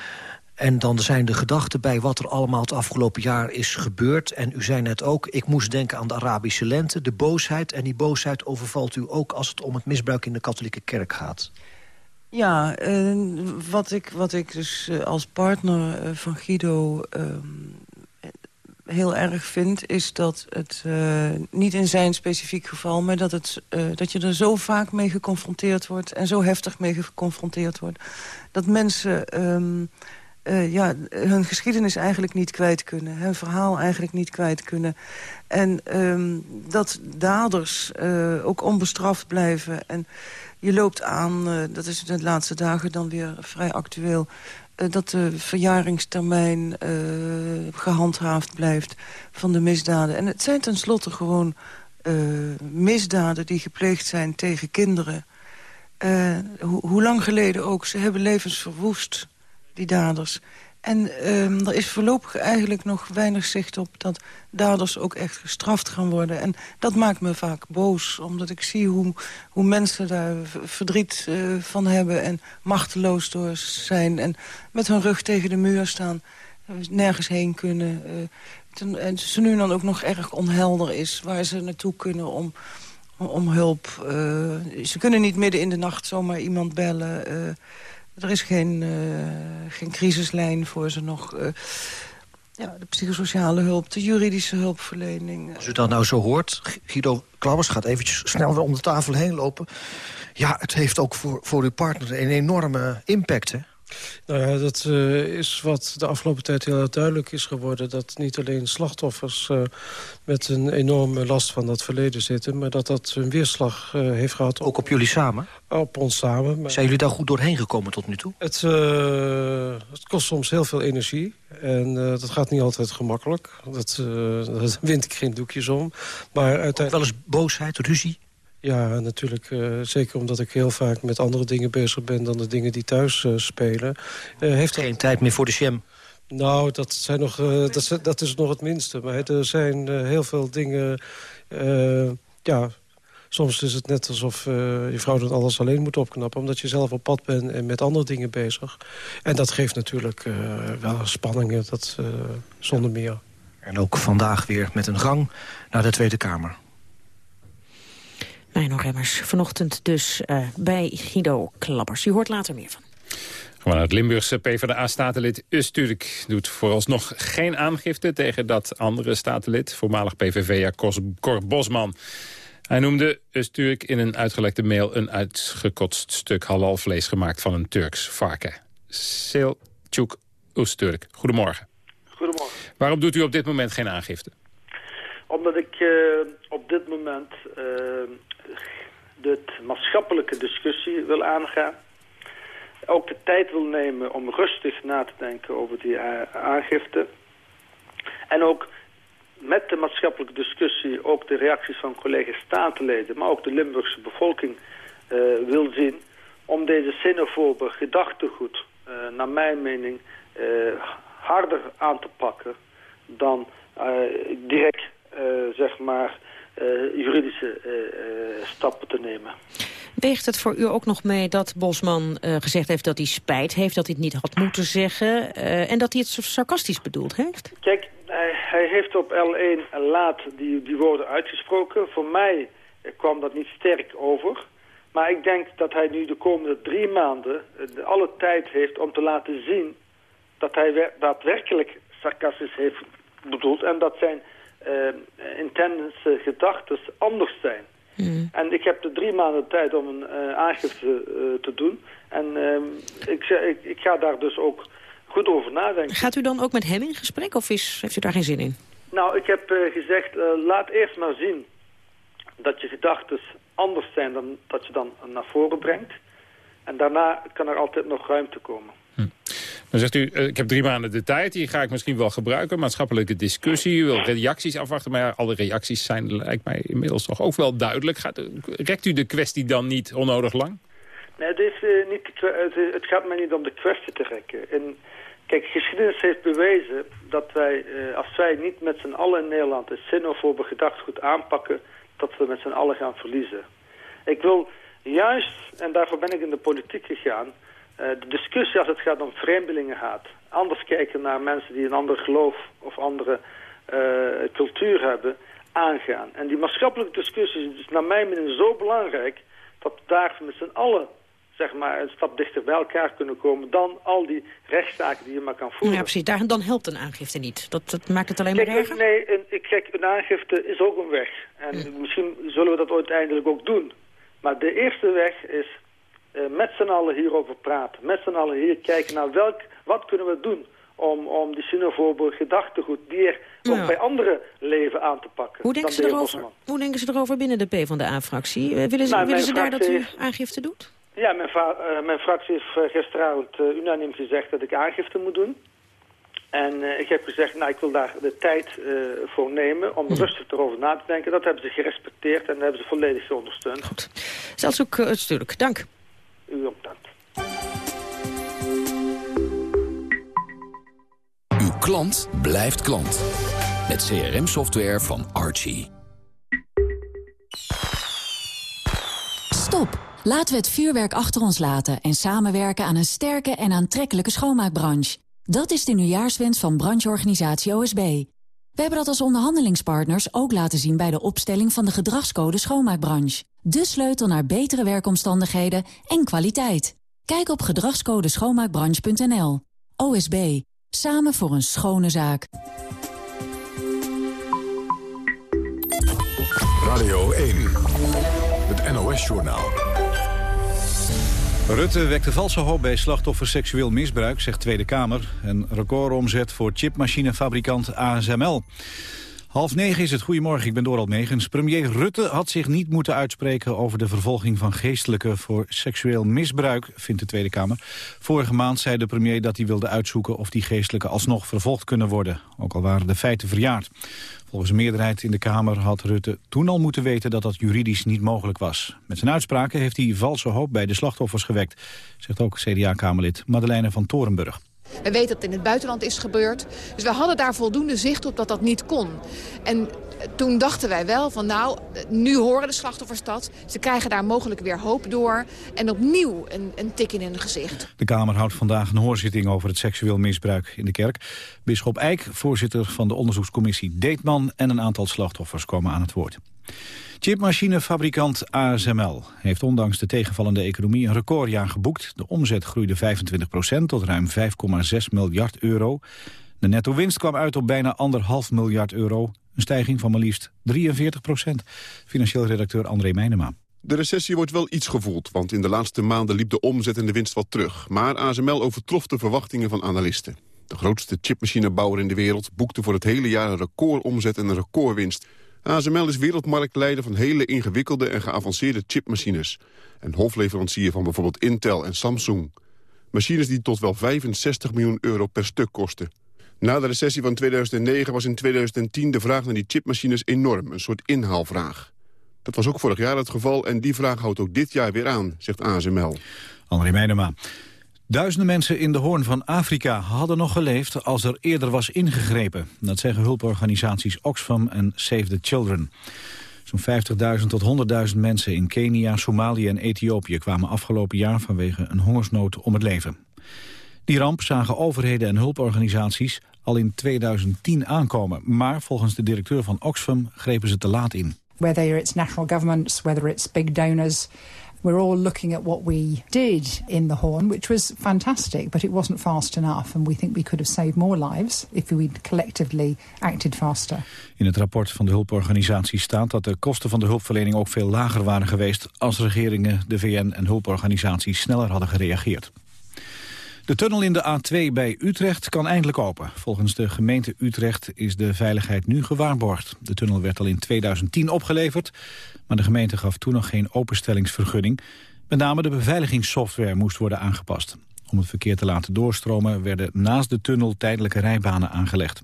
En dan zijn de gedachten bij wat er allemaal het afgelopen jaar is gebeurd. En u zei net ook, ik moest denken aan de Arabische lente, de boosheid. En die boosheid overvalt u ook als het om het misbruik in de katholieke kerk gaat. Ja, wat, ik, wat ik dus uh, als partner uh, van Guido ehm, heel erg vind... is dat het, niet in zijn specifiek geval... maar dat, het, dat je er zo vaak mee geconfronteerd wordt... en zo heftig mee geconfronteerd wordt... dat mensen um, ja, hun geschiedenis eigenlijk niet kwijt kunnen. Hun verhaal eigenlijk niet kwijt kunnen. En um, dat daders ook onbestraft blijven... En, je loopt aan, uh, dat is de laatste dagen dan weer vrij actueel... Dat de verjaringstermijn gehandhaafd blijft van de misdaden. En het zijn tenslotte gewoon misdaden die gepleegd zijn tegen kinderen. Ho hoe lang geleden ook, ze hebben levens verwoest, die daders. En um, er is voorlopig eigenlijk nog weinig zicht op... dat daders ook echt gestraft gaan worden. En dat maakt me vaak boos, omdat ik zie hoe, hoe mensen daar verdriet uh, van hebben... en machteloos door zijn en met hun rug tegen de muur staan... nergens heen kunnen. Ten, en ze nu dan ook nog erg onhelder is waar ze naartoe kunnen om, om hulp. Uh, ze kunnen niet midden in de nacht zomaar iemand bellen... Er is geen, uh, geen crisislijn voor ze nog. Uh, ja, de psychosociale hulp, de juridische hulpverlening. Als u dat nou zo hoort, Guido Klabbers gaat eventjes snel weer om de tafel heen lopen. Ja, het heeft ook voor, voor uw partner een enorme impact, hè? Nou ja, dat uh, is wat de afgelopen tijd heel duidelijk is geworden. Dat niet alleen slachtoffers uh, met een enorme last van dat verleden zitten... maar dat dat een weerslag uh, heeft gehad. Ook op jullie samen? Op ons samen. Maar... Zijn jullie daar goed doorheen gekomen tot nu toe? Het, het kost soms heel veel energie. En dat gaat niet altijd gemakkelijk. Dat, daar wint ik geen doekjes om. Maar uiteindelijk... wel eens boosheid, ruzie? Ja, natuurlijk. Uh, zeker omdat ik heel vaak met andere dingen bezig ben... dan de dingen die thuis uh, spelen. Uh, heeft Geen tijd meer voor de jam? Nou, dat, zijn nog, dat, is, dat is nog het minste. Maar er zijn heel veel dingen... ja, soms is het net alsof je vrouw dan alles alleen moet opknappen... omdat je zelf op pad bent en met andere dingen bezig. En dat geeft natuurlijk wel spanningen, dat, zonder meer. En ook vandaag weer met een gang naar de Tweede Kamer. Mijn Remmers, vanochtend dus uh, bij Guido Klappers. U hoort later meer van. Gewoon het Limburgse PvdA-statenlid Usturk doet vooralsnog geen aangifte tegen dat andere statenlid, voormalig PVV'er Cor Bosman. Hij noemde Usturk in een uitgelekte mail een uitgekotst stuk halalvlees gemaakt van een Turks varken. Selçuk Usturk, goedemorgen. Goedemorgen. Waarom doet u op dit moment geen aangifte? Omdat ik uh, op dit moment uh, de maatschappelijke discussie wil aangaan. Ook de tijd wil nemen om rustig na te denken over die aangifte. En ook met de maatschappelijke discussie ook de reacties van collega's statenleden... maar ook de Limburgse bevolking uh, wil zien... om deze xenofobe gedachtegoed, uh, naar mijn mening, harder aan te pakken... dan direct, zeg maar, juridische uh, stappen te nemen. Weegt het voor u ook nog mee dat Bosman gezegd heeft dat hij spijt heeft... dat hij het niet had moeten zeggen en dat hij het sarcastisch bedoeld heeft? Kijk, hij, heeft op L1 laat die, die woorden uitgesproken. Voor mij kwam dat niet sterk over... Maar ik denk dat hij nu de komende drie maanden alle tijd heeft om te laten zien dat hij daadwerkelijk sarcastisch heeft bedoeld. En dat zijn intense gedachten anders zijn. Mm. En ik heb de drie maanden tijd om een uh, aangifte uh, te doen. En uh, ik, ik, ik, ga daar dus ook goed over nadenken. Gaat u dan ook met hem in gesprek of is, heeft u daar geen zin in? Nou, ik heb gezegd, laat eerst maar zien dat je gedachten anders zijn dan dat je dan naar voren brengt. En daarna kan er altijd nog ruimte komen. Dan zegt u, eh, ik heb drie maanden de tijd, die ga ik misschien wel gebruiken. Maatschappelijke discussie, wil reacties afwachten. Maar ja, alle reacties zijn, lijkt mij inmiddels toch ook wel duidelijk. Gaat, rekt u de kwestie dan niet onnodig lang? Nee, het, is, uh, niet, het, gaat mij niet om de kwestie te rekken. En, kijk, geschiedenis heeft bewezen dat wij, als wij niet met z'n allen in Nederland... het xenofobe gedachtegoed aanpakken, dat we met z'n allen gaan verliezen. Ik wil juist, en daarvoor ben ik in de politiek gegaan eh, de discussie als het gaat om vreemdelingenhaat. Anders kijken naar mensen die een ander geloof of andere eh, cultuur hebben, aangaan. En die maatschappelijke discussie is naar mijn mening zo belangrijk... dat we daar met z'n allen zeg maar, een stap dichter bij elkaar kunnen komen... dan al die rechtszaken die je maar kan voeren. Ja, precies. Daar, dan helpt een aangifte niet. Dat, dat maakt het alleen maar Kijk, erger. Nee, een, ik- kijk, een aangifte is ook een weg. En misschien zullen we dat uiteindelijk ook doen. Maar de eerste weg is eh, met z'n allen hierover praten. Met z'n allen hier kijken naar welk, wat kunnen we doen... om, om die xenofobe gedachtegoed weer ook Ja. bij andere leven aan te pakken. Hoe denken, ze erover, hoe denken ze erover binnen de PvdA-fractie? Eh, willen ze, Nou, willen ze daar dat u aangifte doet? Ja, mijn, eh, mijn fractie heeft eh, gisteravond eh, unaniem gezegd dat ik aangifte moet doen. En eh, ik heb gezegd, nou, ik wil daar de tijd eh, voor nemen om rustig erover na te denken. Dat hebben ze gerespecteerd en dat hebben ze volledig ondersteund. Goed. Zelfs ook stuk. Dank. U ook dank. Uw klant blijft klant. Met CRM-software van Archie. Stop! Laten we het vuurwerk achter ons laten en samenwerken aan een sterke en aantrekkelijke schoonmaakbranche. Dat is de nieuwjaarswens van brancheorganisatie OSB. We hebben dat als onderhandelingspartners ook laten zien bij de opstelling van de gedragscode schoonmaakbranche. De sleutel naar betere werkomstandigheden en kwaliteit. Kijk op gedragscodeschoonmaakbranche.nl. OSB. Samen voor een schone zaak. Radio 1. Het NOS-journaal. Rutte wekte valse hoop bij slachtoffers seksueel misbruik, zegt Tweede Kamer. Een recordomzet voor chipmachinefabrikant ASML. Half negen is het. Goedemorgen, ik ben Dorald Megens. Premier Rutte had zich niet moeten uitspreken over de vervolging van geestelijken voor seksueel misbruik, vindt de Tweede Kamer. Vorige maand zei de premier dat hij wilde uitzoeken of die geestelijken alsnog vervolgd kunnen worden, ook al waren de feiten verjaard. Volgens een meerderheid in de Kamer had Rutte toen al moeten weten dat dat juridisch niet mogelijk was. Met zijn uitspraken heeft hij valse hoop bij de slachtoffers gewekt, zegt ook CDA-Kamerlid Madeleine van Torenburg. We weten dat het in het buitenland is gebeurd. Dus we hadden daar voldoende zicht op dat dat niet kon. En toen dachten wij wel van nou, nu horen de slachtoffers dat. Ze krijgen daar mogelijk weer hoop door. En opnieuw een, een tik in hun gezicht. De Kamer houdt vandaag een hoorzitting over het seksueel misbruik in de kerk. Bisschop Eijk, voorzitter van de onderzoekscommissie Deetman... en een aantal slachtoffers komen aan het woord. Chipmachinefabrikant ASML heeft ondanks de tegenvallende economie een recordjaar geboekt. De omzet groeide 25% tot ruim 5,6 miljard euro. De netto-winst kwam uit op bijna anderhalf miljard euro. Een stijging van maar liefst 43 procent. Financieel redacteur André Meijnema. De recessie wordt wel iets gevoeld, want in de laatste maanden liep de omzet en de winst wat terug. Maar ASML overtrof de verwachtingen van analisten. De grootste chipmachinebouwer in de wereld boekte voor het hele jaar een recordomzet en een recordwinst. ASML is wereldmarktleider van hele ingewikkelde en geavanceerde chipmachines. En hofleverancier van bijvoorbeeld Intel en Samsung. Machines die tot wel 65 miljoen euro per stuk kosten. Na de recessie van 2009 was in 2010 de vraag naar die chipmachines enorm, een soort inhaalvraag. Dat was ook vorig jaar het geval en die vraag houdt ook dit jaar weer aan, zegt ASML. André Meijnema. Duizenden mensen in de Hoorn van Afrika hadden nog geleefd als er eerder was ingegrepen. Dat zeggen hulporganisaties Oxfam en Save the Children. Zo'n 50.000 tot 100.000 mensen in Kenia, Somalië en Ethiopië kwamen afgelopen jaar vanwege een hongersnood om het leven. Die ramp zagen overheden en hulporganisaties al in 2010 aankomen. Maar volgens de directeur van Oxfam grepen ze te laat in. Whether it's national governments, whether it's big donors, we're all looking at what we did in the Horn, which was fantastic, but it wasn't fast enough. And we think we could have saved more lives if we'd collectively acted faster. In het rapport van de hulporganisatie staat dat de kosten van de hulpverlening ook veel lager waren geweest als regeringen, de VN en hulporganisaties sneller hadden gereageerd. De tunnel in de A2 bij Utrecht kan eindelijk open. Volgens de gemeente Utrecht is de veiligheid nu gewaarborgd. De tunnel werd al in 2010 opgeleverd, maar de gemeente gaf toen nog geen openstellingsvergunning. Met name de beveiligingssoftware moest worden aangepast. Om het verkeer te laten doorstromen werden naast de tunnel tijdelijke rijbanen aangelegd.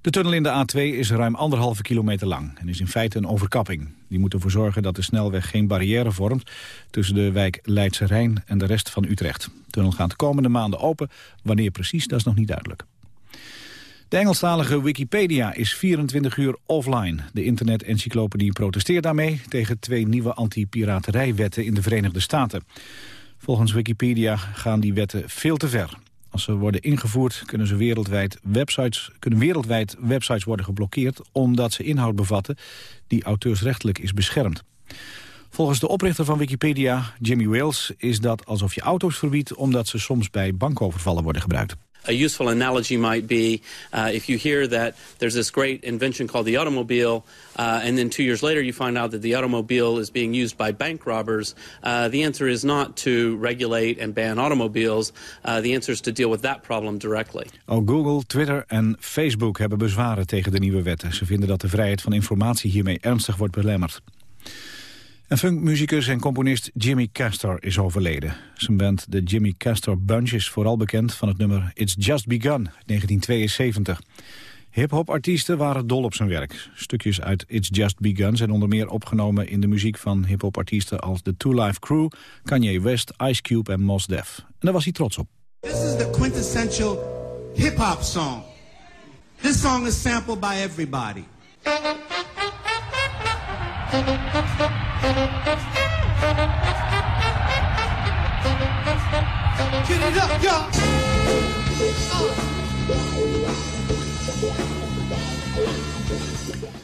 De tunnel in de A2 is ruim anderhalve kilometer lang en is in feite een overkapping. Die moet ervoor zorgen dat de snelweg geen barrière vormt tussen de wijk Leidse Rijn en de rest van Utrecht. De tunnel gaat de komende maanden open. Wanneer precies, dat is nog niet duidelijk. De Engelstalige Wikipedia is 24 uur offline. De internet-encyclopedie protesteert daarmee tegen twee nieuwe anti-piraterijwetten in de Verenigde Staten. Volgens Wikipedia gaan die wetten veel te ver. Als ze worden ingevoerd kunnen, ze wereldwijd websites, kunnen wereldwijd websites worden geblokkeerd... omdat ze inhoud bevatten die auteursrechtelijk is beschermd. Volgens de oprichter van Wikipedia, Jimmy Wales, is dat alsof je auto's verbiedt... omdat ze soms bij bankovervallen worden gebruikt. A useful analogy might be uh, if you hear that there's this great invention called the automobile, uh, and then two years later you find out that the automobile is being used by bank robbers. Uh, the answer is not to regulate and ban automobiles. Uh, the answer is to deal with that problem directly. Ook Google, Twitter en Facebook hebben bezwaren tegen de nieuwe wetten. Ze vinden dat de vrijheid van informatie hiermee ernstig wordt belemmerd. En funkmuzikus en componist Jimmy Castor is overleden. Zijn band de Jimmy Castor Bunch is vooral bekend van het nummer It's Just Begun, 1972. Hip-hop-artiesten waren dol op zijn werk. Stukjes uit It's Just Begun zijn onder meer opgenomen in de muziek van hip-hop-artiesten als The Two Life Crew, Kanye West, Ice Cube en Mos Def. En daar was hij trots op. This is the quintessential hip-hop song. This song is sampled by everybody.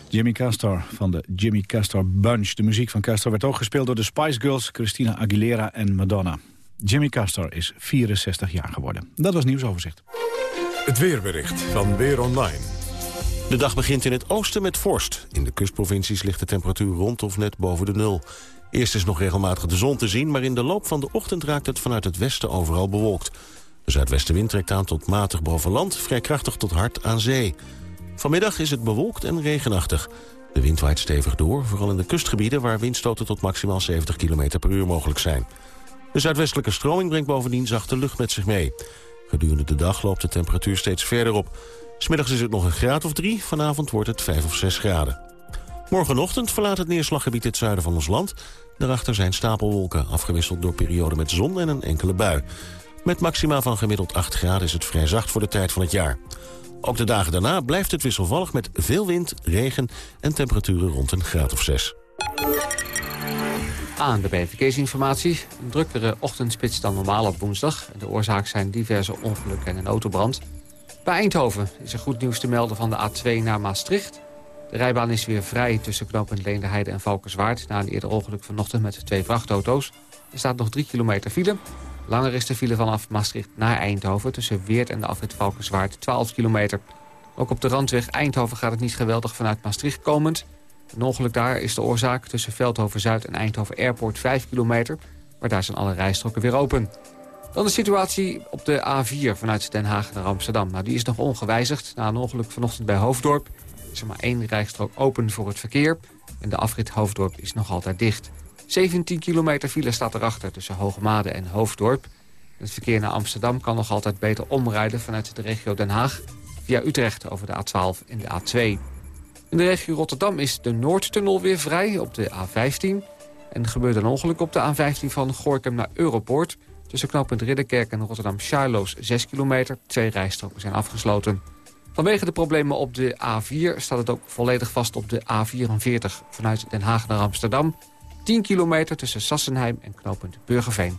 Jimmy Castor van de Jimmy Castor Bunch. De muziek van Castor werd ook gespeeld door de Spice Girls, Christina Aguilera en Madonna. Jimmy Castor is 64 jaar geworden. Dat was nieuwsoverzicht. Het weerbericht van Weer Online. De dag begint in het oosten met vorst. In de kustprovincies ligt de temperatuur rond of net boven de nul. Eerst is nog regelmatig de zon te zien... maar in de loop van de ochtend raakt het vanuit het westen overal bewolkt. De zuidwestenwind trekt aan tot matig boven land... vrij krachtig tot hard aan zee. Vanmiddag is het bewolkt en regenachtig. De wind waait stevig door, vooral in de kustgebieden... waar windstoten tot maximaal 70 km per uur mogelijk zijn. De zuidwestelijke stroming brengt bovendien zachte lucht met zich mee. Gedurende de dag loopt de temperatuur steeds verder op. Smiddags is het nog een graad of drie, vanavond wordt het 5 of 6 graden. Morgenochtend verlaat het neerslaggebied het zuiden van ons land. Daarachter zijn stapelwolken, afgewisseld door perioden met zon en een enkele bui. Met maxima van gemiddeld 8 graden is het vrij zacht voor de tijd van het jaar. Ook de dagen daarna blijft het wisselvallig met veel wind, regen en temperaturen rond een graad of 6. Aan de Verkeersinformatie. Een drukkere ochtendspits dan normaal op woensdag. De oorzaak zijn diverse ongelukken en een autobrand. Bij Eindhoven is er goed nieuws te melden van de A2 naar Maastricht. De rijbaan is weer vrij tussen knooppunt Leenderheide en Valkenswaard... na een eerder ongeluk vanochtend met twee vrachtauto's. Er staat nog 3 kilometer file. Langer is de file vanaf Maastricht naar Eindhoven... tussen Weert en de afrit Valkenswaard 12 kilometer. Ook op de randweg Eindhoven gaat het niet geweldig vanuit Maastricht komend. Een ongeluk daar is de oorzaak tussen Veldhoven-Zuid en Eindhoven Airport 5 kilometer... maar daar zijn alle rijstroken weer open. Dan de situatie op de A4 vanuit Den Haag naar Amsterdam. Nou, die is nog ongewijzigd. Na een ongeluk vanochtend bij Hoofddorp is er maar één rijstrook open voor het verkeer. En de afrit Hoofddorp is nog altijd dicht. 17 kilometer file staat erachter tussen Hoogmade en Hoofddorp. Het verkeer naar Amsterdam kan nog altijd beter omrijden vanuit de regio Den Haag... via Utrecht over de A12 en de A2. In de regio Rotterdam is de Noordtunnel weer vrij op de A15. En er gebeurt een ongeluk op de A15 van Gorkum naar Europoort... Tussen knooppunt Ridderkerk en Rotterdam-Charloes 6 kilometer. Twee rijstroken zijn afgesloten. Vanwege de problemen op de A4 staat het ook volledig vast op de A44... vanuit Den Haag naar Amsterdam. 10 kilometer tussen Sassenheim en knooppunt Burgerveen.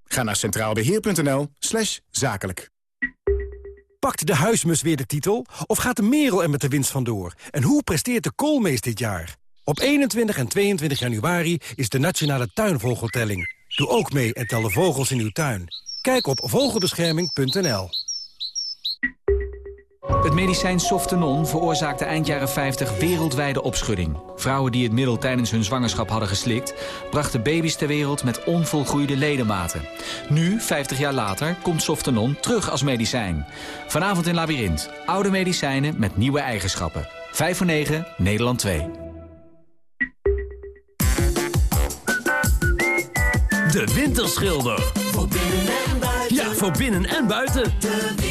Ga naar centraalbeheer.nl slash zakelijk. Pakt de huismus weer de titel? Of gaat de merel er met de winst vandoor? En hoe presteert de koolmees dit jaar? Op 21 en 22 januari is de Nationale Tuinvogeltelling. Doe ook mee en tel de vogels in uw tuin. Kijk op vogelbescherming.nl. Het medicijn Softenon veroorzaakte eind jaren 50 wereldwijde opschudding. Vrouwen die het middel tijdens hun zwangerschap hadden geslikt... brachten baby's ter wereld met onvolgroeide ledematen. Nu, 50 jaar later, komt Softenon terug als medicijn. Vanavond in Labyrinth. Oude medicijnen met nieuwe eigenschappen. 5 voor 9, Nederland 2. De Winterschilder. Voor binnen en buiten. Ja, voor binnen en buiten. De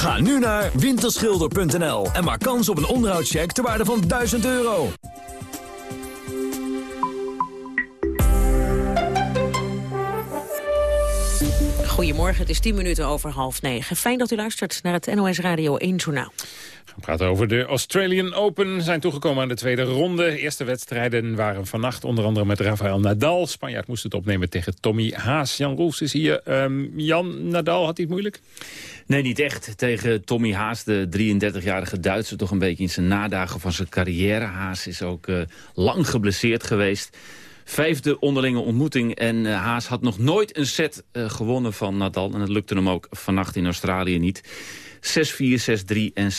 Ga nu naar winterschilder.nl en maak kans op een onderhoudscheck ter waarde van 1000 euro. Goedemorgen, het is 10 minuten over half negen. Fijn dat u luistert naar het NOS Radio 1 Journaal. We praten over de Australian Open. zijn toegekomen aan de tweede ronde. Eerste wedstrijden waren vannacht onder andere met Rafael Nadal. Spanjaard moest het opnemen tegen Tommy Haas. Jan Roels is hier. Um, Jan, Nadal, had hij het moeilijk? Nee, niet echt. Tegen Tommy Haas, de 33-jarige Duitser... toch een beetje in zijn nadagen van zijn carrière. Haas is ook uh, lang geblesseerd geweest. Vijfde onderlinge ontmoeting en uh, Haas had nog nooit een set uh, gewonnen van Nadal. En dat lukte hem ook vannacht in Australië niet. 6-4, 6-3 en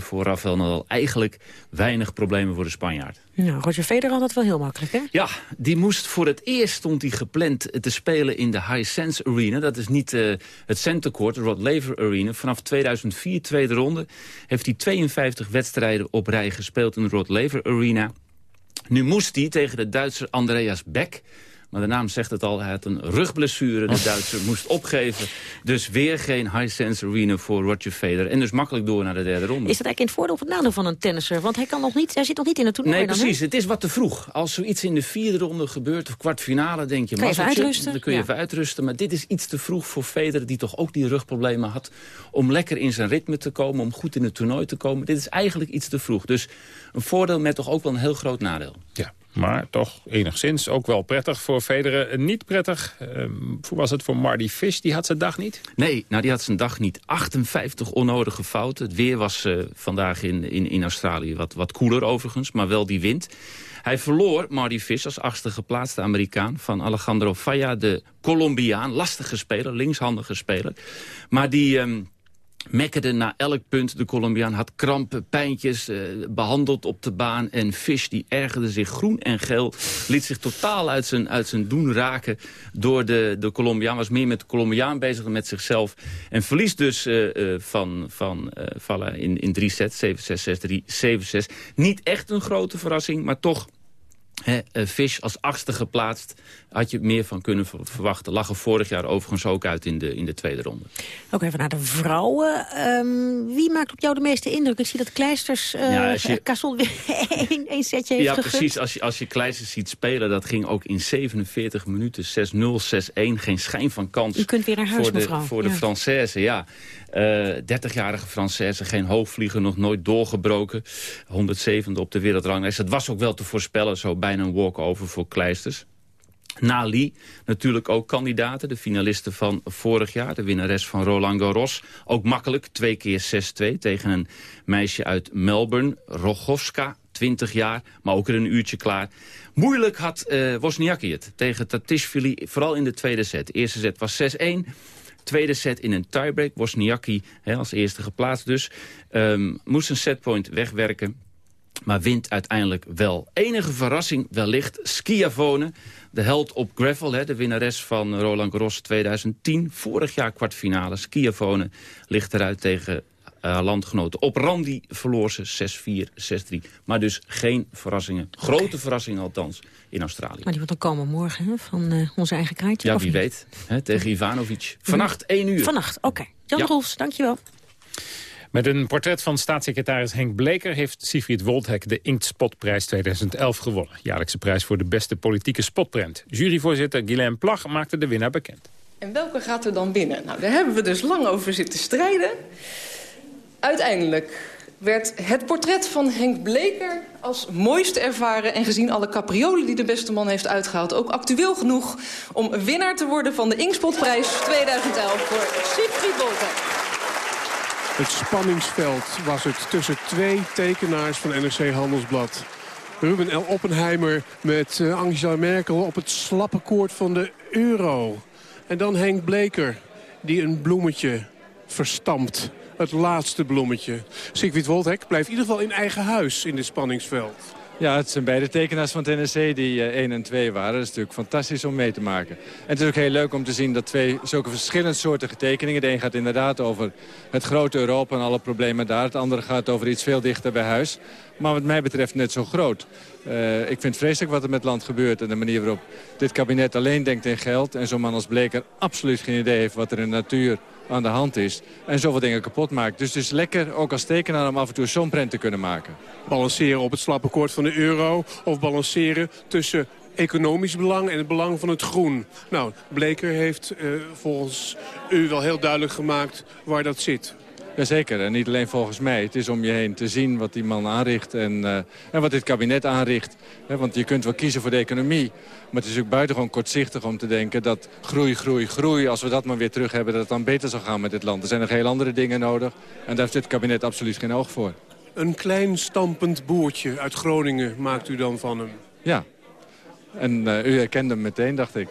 6-4 voor Rafael Nadal. Eigenlijk weinig problemen voor de Spanjaard. Nou, Roger Federer had dat wel heel makkelijk, hè? Ja, die moest voor het eerst stond hij gepland te spelen in de High Sense Arena. Dat is niet uh, het Center Court, de Rod Laver Arena. Vanaf 2004, tweede ronde, heeft hij 52 wedstrijden op rij gespeeld in de Rod Laver Arena. Nu moest hij tegen de Duitser Andreas Beck... Maar de naam zegt het al, hij had een rugblessure. De Duitser moest opgeven. Dus weer geen high sense arena voor Roger Federer. En dus makkelijk door naar de derde ronde. Is dat eigenlijk in het voordeel of het nadeel van een tennisser? Want hij, kan nog niet, hij zit nog niet in het toernooi Nee, dan, precies. Het is wat te vroeg. Als zoiets in de vierde ronde gebeurt of kwartfinale, denk je... Kan je even uitrusten? Dan kun je Ja. even uitrusten. Maar dit is iets te vroeg voor Federer, die toch ook die rugproblemen had... om lekker in zijn ritme te komen, om goed in het toernooi te komen. Dit is eigenlijk iets te vroeg. Dus een voordeel met toch ook wel een heel groot nadeel. Ja. Maar toch enigszins ook wel prettig voor Federer. Niet prettig ehm, hoe was het voor Marty Fish. Die had zijn dag niet. Nee, nou die had zijn dag niet. 58 onnodige fouten. Het weer was eh, vandaag in, in, in Australië wat, wat koeler overigens, maar wel die wind. Hij verloor Marty Fish als achtste geplaatste Amerikaan... van Alejandro Falla, de Colombiaan. Lastige speler, linkshandige speler. Maar die... ehm, mekkerde na elk punt. De Colombiaan had krampen, pijntjes, eh, behandeld op de baan. En Fish die ergerde zich groen en geel. Liet zich totaal uit zijn, uit zijn doen raken door de, de Colombiaan. Was meer met de Colombiaan bezig dan met zichzelf. En verliest dus eh, eh, van, van eh in, in drie sets. 7-6, 6-3, 7-6. Niet echt een grote verrassing, maar toch... Eh, Fish als achtste geplaatst, had je meer van kunnen ver- verwachten. Lag er vorig jaar overigens ook uit in de, in de tweede ronde. Ook even naar de vrouwen. Ehm, wie maakt op jou de meeste indruk? Ik zie dat Kleisters uh, Ja, je- Kassel weer één, één setje heeft ja, gegund. precies. Als je, als je Kleisters ziet spelen, dat ging ook in 47 minuten 6-0, 6-1. Geen schijn van kans. U kunt weer naar huis, voor de, mevrouw. Voor de Ja. Française, ja. Eh 30-jarige Française, geen hoogvlieger, nog nooit doorgebroken. 107e op de wereldranglijst. Het was ook wel te voorspellen, zo bijna een walk-over voor Kleisters. Nali, natuurlijk ook kandidaten. De finalisten van vorig jaar. De winnares van Roland Garros. Ook makkelijk, twee keer 6-2 tegen een meisje uit Melbourne. Rogoska, 20 jaar, maar ook er een uurtje klaar. Moeilijk had eh Wozniacki het tegen Tatishvili, vooral in de tweede set. De eerste set was 6-1. Tweede set in een tiebreak. Wozniacki hè, als eerste geplaatst dus. ehm, moest een setpoint wegwerken. Maar wint uiteindelijk wel. Enige verrassing wellicht Schiavone. De held op gravel, de winnares van Roland Garros 2010. Vorig jaar kwartfinale. Schiavone ligt eruit tegen eh, landgenoten. Op Randy verloor ze 6-4, 6-3. Maar dus geen verrassingen. Grote verrassingen althans in Australië. Maar die wordt dan komen morgen hè, van eh, onze eigen kaartje. Ja, wie niet? weet. Hè, tegen Ivanovic. Vannacht 1 uur. Vannacht, oké. Jan Ja. Rolfs, dankjewel. Met een portret van staatssecretaris Henk Bleker... heeft Sigrid Woldhek de Inktspotprijs 2011 gewonnen. Jaarlijkse prijs voor de beste politieke spotprent. Juryvoorzitter Guilaine Plag maakte de winnaar bekend. En welke gaat er dan winnen? Nou, daar hebben we dus lang over zitten strijden. Uiteindelijk werd het portret van Henk Bleker als mooiste ervaren... en gezien alle capriolen die de beste man heeft uitgehaald... ook actueel genoeg om winnaar te worden van de Inkspotprijs 2011 voor Sigrid Wolter. Het spanningsveld was het tussen twee tekenaars van NRC Handelsblad. Ruben L. Oppenheimer met uh, Angela Merkel op het slappe koord van de euro. En dan Henk Bleker, die een bloemetje verstampt. Het laatste bloemetje. Sigrid Woldhek blijft in ieder geval in eigen huis in dit spanningsveld. Ja, het zijn beide tekenaars van het NEC die uh, 1 en 2 waren. Dat is natuurlijk fantastisch om mee te maken. En het is ook heel leuk om te zien dat twee zulke verschillende soorten tekeningen... de een gaat inderdaad over het grote Europa en alle problemen daar. Het andere gaat over iets veel dichter bij huis. Maar wat mij betreft net zo groot. Uh, ik vind vreselijk wat er met land gebeurt... en de manier waarop dit kabinet alleen denkt in geld... en zo'n man als Bleker absoluut geen idee heeft wat er in de natuur aan de hand is. En zoveel dingen kapot maakt. Dus het is lekker, ook als tekenaar, om af en toe zo'n prent te kunnen maken. Balanceren op het slappe koord van de euro... of balanceren tussen economisch belang en het belang van het groen. Nou, Bleker heeft uh, volgens u wel heel duidelijk gemaakt waar dat zit. Jazeker, en niet alleen volgens mij. Het is om je heen te zien wat die man aanricht en, uh, en wat dit kabinet aanricht. He, want je kunt wel kiezen voor de economie. Maar het is ook buitengewoon kortzichtig om te denken dat groei, groei, groei... als we dat maar weer terug hebben, dat het dan beter zal gaan met dit land. Er zijn nog heel andere dingen nodig en daar heeft dit kabinet absoluut geen oog voor. Een klein stampend boertje uit Groningen maakt u dan van hem? Ja, en uh, u herkende hem meteen, dacht ik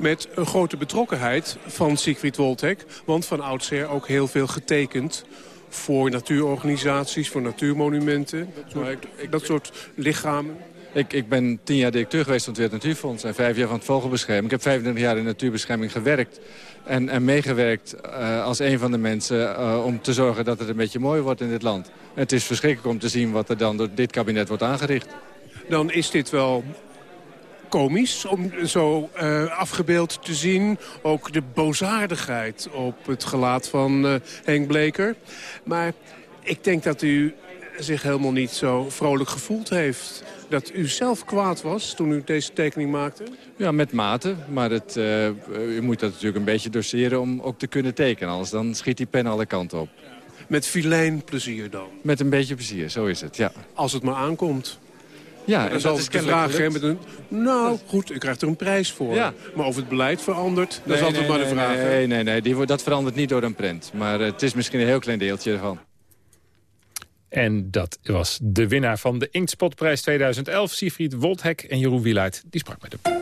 met een grote betrokkenheid van Siegfried Woltek. Want van oudsher ook heel veel getekend voor natuurorganisaties, voor natuurmonumenten. Dat soort, dat soort lichamen. Ik, ik, ben tien jaar directeur geweest van het Wereld Natuurfonds en vijf jaar van het Vogelbescherming. Ik heb 25 jaar in natuurbescherming gewerkt en, en meegewerkt uh, als een van de mensen uh, om te zorgen dat het een beetje mooi wordt in dit land. En het is verschrikkelijk om te zien wat er dan door dit kabinet wordt aangericht. Dan is dit wel komisch om zo uh, afgebeeld te zien. Ook de boosaardigheid op het gelaat van uh, Henk Bleker. Maar ik denk dat u zich helemaal niet zo vrolijk gevoeld heeft. Dat u zelf kwaad was toen u deze tekening maakte? Ja, met mate. Maar het, uh, u moet dat natuurlijk een beetje doseren om ook te kunnen tekenen. Anders dan schiet die pen alle kanten op. Met filijn plezier dan? Met een beetje plezier, zo is het, ja. Als het maar aankomt. Ja, en dat is de vraag. Hè, met een, nou, goed, u krijgt er een prijs voor. Ja. Maar of het beleid verandert, dat is altijd nee, maar de vraag. Nee, nee, nee, die, dat verandert niet door een print. Maar uh, het is misschien een heel klein deeltje ervan. En dat was de winnaar van de Inktspotprijs 2011, Siegfried Woldhek en Jeroen Wieluid. Die sprak met hem.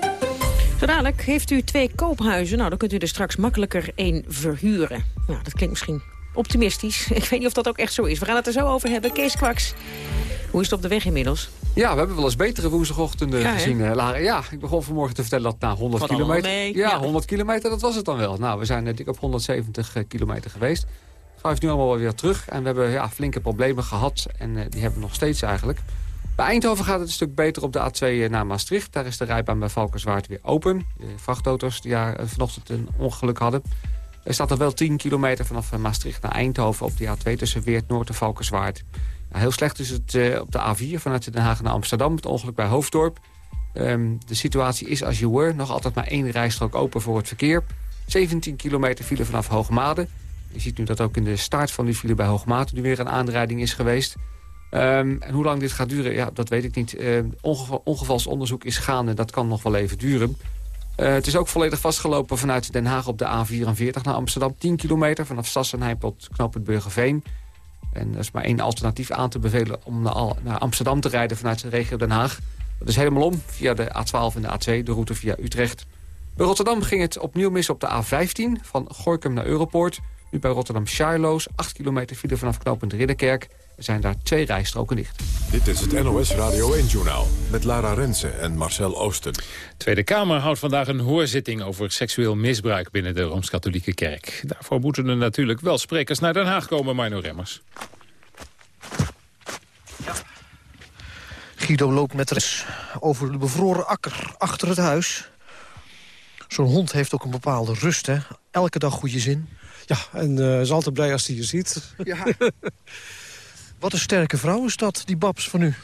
Zo dadelijk heeft u twee koophuizen. Nou, dan kunt u er straks makkelijker één verhuren. Nou, dat klinkt misschien optimistisch. Ik weet niet of dat ook echt zo is. We gaan het er zo over hebben. Kees Kwaks, hoe is het op de weg inmiddels? Ja, we hebben wel eens betere woensdagochtenden ja, gezien. Uh, Lara. Ja, ik begon vanmorgen te vertellen dat na 100 Wat kilometer... Mee, ja, ja, 100 kilometer, dat was het dan wel. Nou, we zijn uh, dik op 170 uh, kilometer geweest. Schuift nu allemaal weer terug. En we hebben ja, flinke problemen gehad. En uh, die hebben we nog steeds eigenlijk. Bij Eindhoven gaat het een stuk beter op de A2 naar Maastricht. Daar is de rijbaan bij Valkenswaard weer open. De vrachtauto's die daar vanochtend een ongeluk hadden. Er staat er wel 10 kilometer vanaf Maastricht naar Eindhoven op die A2... tussen Weert, Noord en Valkenswaard. Heel slecht is het uh, op de A4 vanuit Den Haag naar Amsterdam. Het ongeluk bij Hoofddorp. Um, de situatie is als je hoort. Nog altijd maar één rijstrook open voor het verkeer. 17 kilometer file vanaf Hoogmade. Je ziet nu dat ook in de start van die file bij Hoogmade... nu weer een aanrijding is geweest. Um, en hoe lang dit gaat duren, ja, dat weet ik niet. Uh, ongeval, ongevalsonderzoek is gaande, dat kan nog wel even duren. Uh, het is ook volledig vastgelopen vanuit Den Haag op de A44 naar Amsterdam. 10 kilometer vanaf Sassenheim tot knooppunt Burgerveen. En er is maar één alternatief aan te bevelen om naar Amsterdam te rijden vanuit de regio Den Haag. Dat is helemaal om, via de A12 en de A2, de route via Utrecht. Bij Rotterdam ging het opnieuw mis op de A15, van Gorkum naar Europoort. Nu bij Rotterdam Charloes, 8 kilometer file vanaf knooppunt Ridderkerk. Er zijn daar twee rijstroken dicht. Dit is het NOS Radio 1-journaal met Lara Rensen en Marcel Oosten. Tweede Kamer houdt vandaag een hoorzitting over seksueel misbruik binnen de Rooms-Katholieke Kerk. Daarvoor moeten er natuurlijk wel sprekers naar Den Haag komen, Mino Remmers. Ja. Guido loopt met rest over de bevroren akker achter het huis. Zo'n hond heeft ook een bepaalde rust, hè? Elke dag goede zin. Ja, en uh, is altijd blij als hij je ziet. Ja. Wat een sterke vrouw is dat, die Babs van u.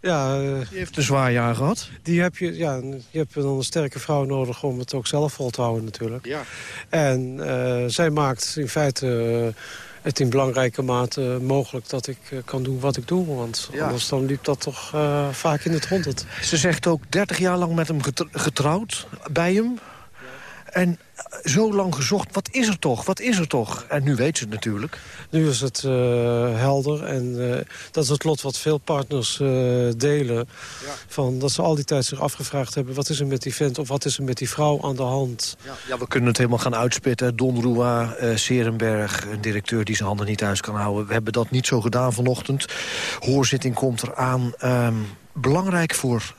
Ja, uh, die heeft een zwaar jaar gehad. Die heb je, ja, je hebt dan een sterke vrouw nodig om het ook zelf vol te houden natuurlijk. Ja. En uh, zij maakt in feite uh, het in belangrijke mate mogelijk dat ik kan doen wat ik doe. Want ja. anders dan liep dat toch vaak in het rond. Ze zegt ook 30 jaar lang met hem getrouwd, bij hem. En eh, zo lang gezocht, wat is er toch, wat is er toch? En nu weet ze het natuurlijk. Nu is het eh, helder en eh, dat is het lot wat veel partners eh, delen. Van dat ze al die tijd zich afgevraagd hebben... wat is er met die vent of wat is er met die vrouw aan de hand? Ja, we kunnen het helemaal gaan uitspitten. Don Roa, eh Serenberg, een directeur die zijn handen niet thuis kan houden. We hebben dat niet zo gedaan vanochtend. Hoorzitting komt eraan. Ehm belangrijk voor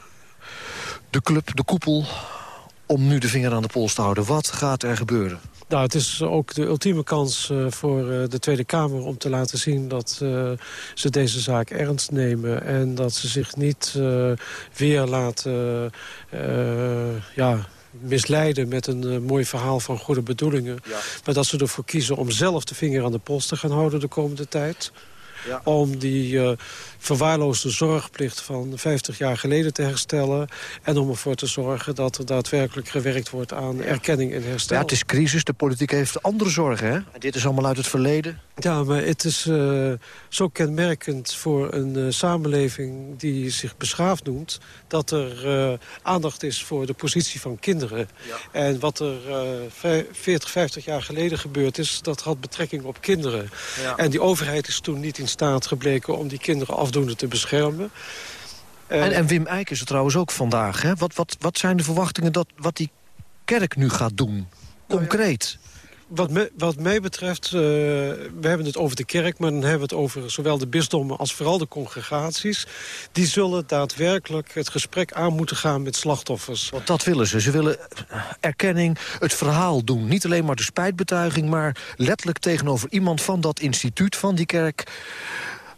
de club, de koepel... om nu de vinger aan de pols te houden. Wat gaat er gebeuren? Nou, het is ook de ultieme kans eh, voor eh, de Tweede Kamer om te laten zien dat eh, ze deze zaak ernst nemen. En dat ze zich niet eh, weer laten eh, ja, misleiden met een mooi verhaal van goede bedoelingen. Maar dat ze ervoor kiezen om zelf de vinger aan de pols te gaan houden de komende tijd. Om die eh, verwaarloosde zorgplicht van 50 jaar geleden te herstellen. En om ervoor te zorgen dat er daadwerkelijk gewerkt wordt aan erkenning en herstel. Ja, het is crisis, de politiek heeft andere zorgen, hè? En dit is allemaal uit het verleden. Ja, maar het is eh, zo kenmerkend voor een eh, samenleving die zich beschaafd noemt... dat er eh, aandacht is voor de positie van kinderen. En wat er eh, 40, 50 jaar geleden gebeurd is, dat had betrekking op kinderen. Ja. En die overheid is toen niet in staat gebleken om die kinderen afdoende te beschermen. En, en Wim Eijk is er trouwens ook vandaag, hè? Wat, wat, wat zijn de verwachtingen dat wat die kerk nu gaat doen? Concreet. Wat, me, wat mij betreft, eh, we hebben het over de kerk... maar dan hebben we het over zowel de bisdommen als vooral de congregaties. Die zullen daadwerkelijk het gesprek aan moeten gaan met slachtoffers. Want dat willen ze. Ze willen erkenning, het verhaal doen. Niet alleen maar de spijtbetuiging, maar letterlijk tegenover iemand van dat instituut, van die kerk...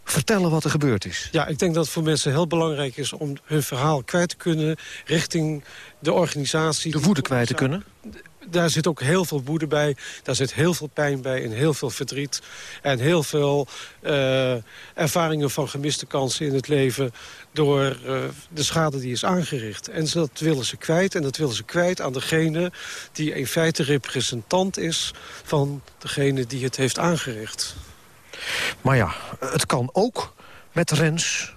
vertellen wat er gebeurd is. Ja, ik denk dat het voor mensen heel belangrijk is om hun verhaal kwijt te kunnen... richting de organisatie. De woede kwijt te kunnen? Daar zit ook heel veel woede bij. Daar zit heel veel pijn bij en heel veel verdriet. En heel veel eh, ervaringen van gemiste kansen in het leven... door eh, de schade die is aangericht. En dat willen ze kwijt. En dat willen ze kwijt aan degene die in feite representant is... van degene die het heeft aangericht. Maar ja, het kan ook met Rens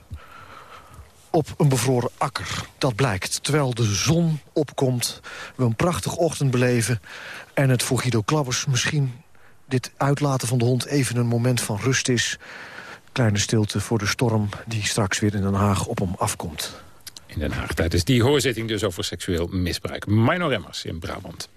op een bevroren akker. Dat blijkt. Terwijl de zon opkomt, we een prachtige ochtend beleven... en het voor Guido Klabbers misschien dit uitlaten van de hond... even een moment van rust is. Kleine stilte voor de storm die straks weer in Den Haag op hem afkomt. In Den Haag tijdens die hoorzitting dus over seksueel misbruik. Mino Remmers in Brabant.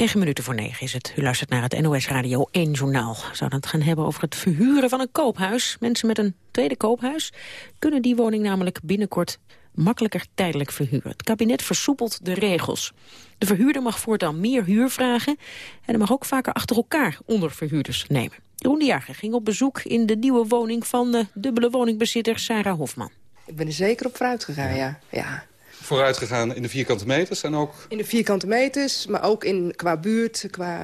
9 minuten voor 9 is het. U luistert naar het NOS Radio 1 journaal. We zouden het gaan hebben over het verhuren van een koophuis. Mensen met een tweede koophuis kunnen die woning namelijk binnenkort makkelijker tijdelijk verhuren. Het kabinet versoepelt de regels. De verhuurder mag voortaan meer huur vragen... en hij mag ook vaker achter elkaar onderverhuurders nemen. Jeroen de Jager ging op bezoek in de nieuwe woning van de dubbele woningbezitter Sarah Hofman. Ik ben er zeker op vooruit gegaan, ja. ja. Vooruit gegaan in de vierkante meters en ook... In de vierkante meters, maar ook in, qua buurt, qua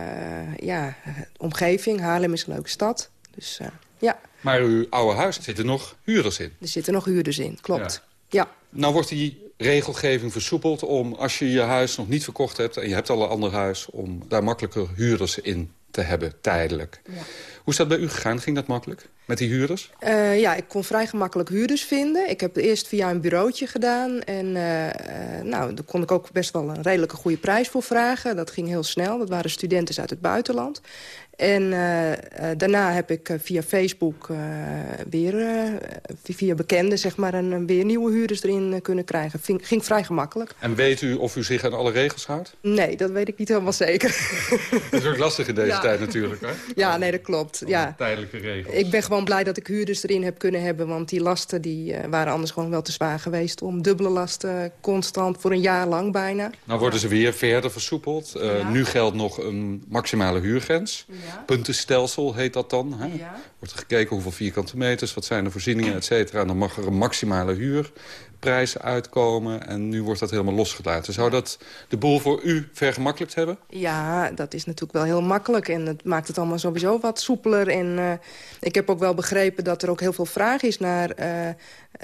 ja, omgeving. Haarlem is een leuke stad, dus uh, ja. Maar uw oude huis, er zitten nog huurders in? Er zitten nog huurders in, klopt. Ja. ja. Nou wordt die regelgeving versoepeld om, als je je huis nog niet verkocht hebt... en je hebt al een ander huis, om daar makkelijker huurders in te hebben, tijdelijk. Ja. Hoe is dat bij u gegaan? Ging dat makkelijk met die huurders? Uh, ja, ik kon vrij gemakkelijk huurders vinden. Ik heb het eerst via een bureautje gedaan. En uh, uh, nou, daar kon ik ook best wel een redelijke goede prijs voor vragen. Dat ging heel snel. Dat waren studenten uit het buitenland. En uh, daarna heb ik via Facebook weer, via bekenden, zeg maar, een, weer nieuwe huurders erin kunnen krijgen. Ging, ging vrij gemakkelijk. En weet u of u zich aan alle regels houdt? Nee, dat weet ik niet helemaal zeker. Dat is ook lastig in deze ja. tijd natuurlijk, hè? Ja, nee, dat klopt. Ja. Tijdelijke regels. Ik ben gewoon blij dat ik huurders erin heb kunnen hebben, want die lasten die, waren anders gewoon wel te zwaar geweest. Om dubbele lasten constant voor een jaar lang bijna. Nou worden ze weer verder versoepeld. Ja. Nu geldt nog een maximale huurgrens. Ja. Puntenstelsel heet dat dan. Hè? Ja. Wordt er gekeken hoeveel vierkante meters, wat zijn de voorzieningen, et cetera. En dan mag er een maximale huurprijs uitkomen. En nu wordt dat helemaal losgelaten. Zou dat de boel voor u vergemakkelijkt hebben? Ja, dat is natuurlijk wel heel makkelijk. En het maakt het allemaal sowieso wat soepeler. En uh, ik heb ook wel begrepen dat er ook heel veel vraag is naar... Uh,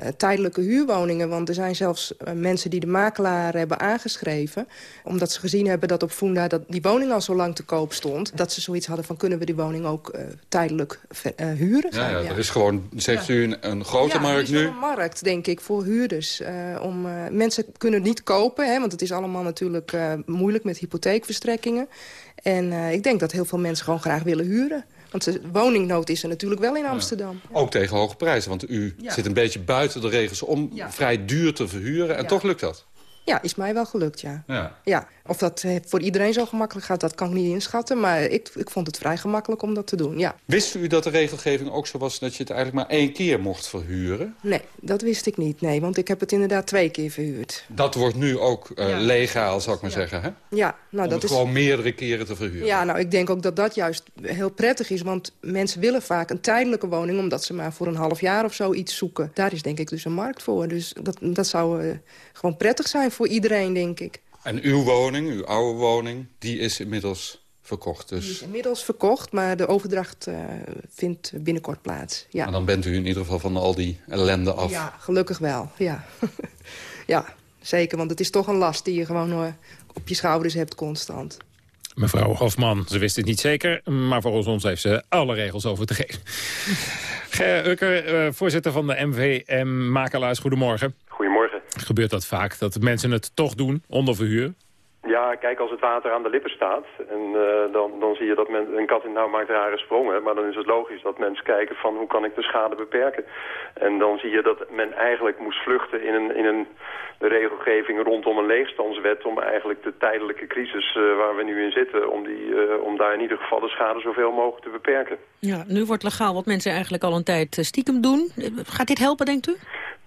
uh, tijdelijke huurwoningen. Want er zijn zelfs mensen die de makelaar hebben aangeschreven... omdat ze gezien hebben dat op Funda dat die woning al zo lang te koop stond... dat ze zoiets hadden van kunnen we die woning ook tijdelijk huren. Ja, ja, ja, er is gewoon, zegt ja. u, een, een grote ja, markt nu? een markt, denk ik, voor huurders. Is. eh, om, eh, mensen kunnen niet kopen, hè, want het is allemaal natuurlijk eh, moeilijk met hypotheekverstrekkingen. En eh, ik denk dat heel veel mensen gewoon graag willen huren. Want de woningnood is er natuurlijk wel in Amsterdam. Ook tegen hoge prijzen, want u Ja. zit een beetje buiten de regels... om Ja. vrij duur te verhuren en Ja. toch lukt dat. Ja, is mij wel gelukt, ja. Ja. Ja, of dat eh, voor iedereen zo gemakkelijk gaat, dat kan ik niet inschatten. Maar ik, ik vond het vrij gemakkelijk om dat te doen, ja. Wist u dat de regelgeving ook zo was dat je het eigenlijk maar één keer mocht verhuren? Nee, dat wist ik niet, nee. Want ik heb het inderdaad twee keer verhuurd. Dat wordt nu ook eh, Ja. legaal, zou ik maar zeggen. Hè? Ja, nou om dat het is... gewoon meerdere keren te verhuren. Ja, nou, ik denk ook dat dat juist heel prettig is. Want mensen willen vaak een tijdelijke woning... omdat ze maar voor een half jaar of zo iets zoeken. Daar is denk ik dus een markt voor. Dus dat, dat zou eh, gewoon prettig zijn voor iedereen, denk ik. En uw woning, uw oude woning, die is inmiddels verkocht. Die is Dus inmiddels verkocht, maar de overdracht eh, vindt binnenkort plaats. Ja. maar dan bent u in ieder geval van al die ellende af. Ja, gelukkig wel, ja. ja, zeker, want het is toch een last die je gewoon eh, op je schouders hebt constant. Mevrouw Hofman, ze wist het niet zeker, maar volgens ons heeft ze alle regels over te geven. Ger Ukker, eh, voorzitter van de MVM Makelaars, goedemorgen. Goedemorgen. Gebeurt dat vaak, dat mensen het toch doen, onder verhuur? Ja, kijk, als het water aan de lippen staat, en, eh, dan, dan zie je dat men, een kat in nauw maakt rare sprongen. Maar dan is het logisch dat mensen kijken van hoe kan ik de schade beperken. En dan zie je dat men eigenlijk moest vluchten in een, in een de regelgeving rondom een leegstandswet... om eigenlijk de tijdelijke crisis eh, waar we nu in zitten, om, die, eh, om daar in ieder geval de schade zoveel mogelijk te beperken. Ja, nu wordt legaal wat mensen eigenlijk al een tijd stiekem doen. Gaat dit helpen, denkt u?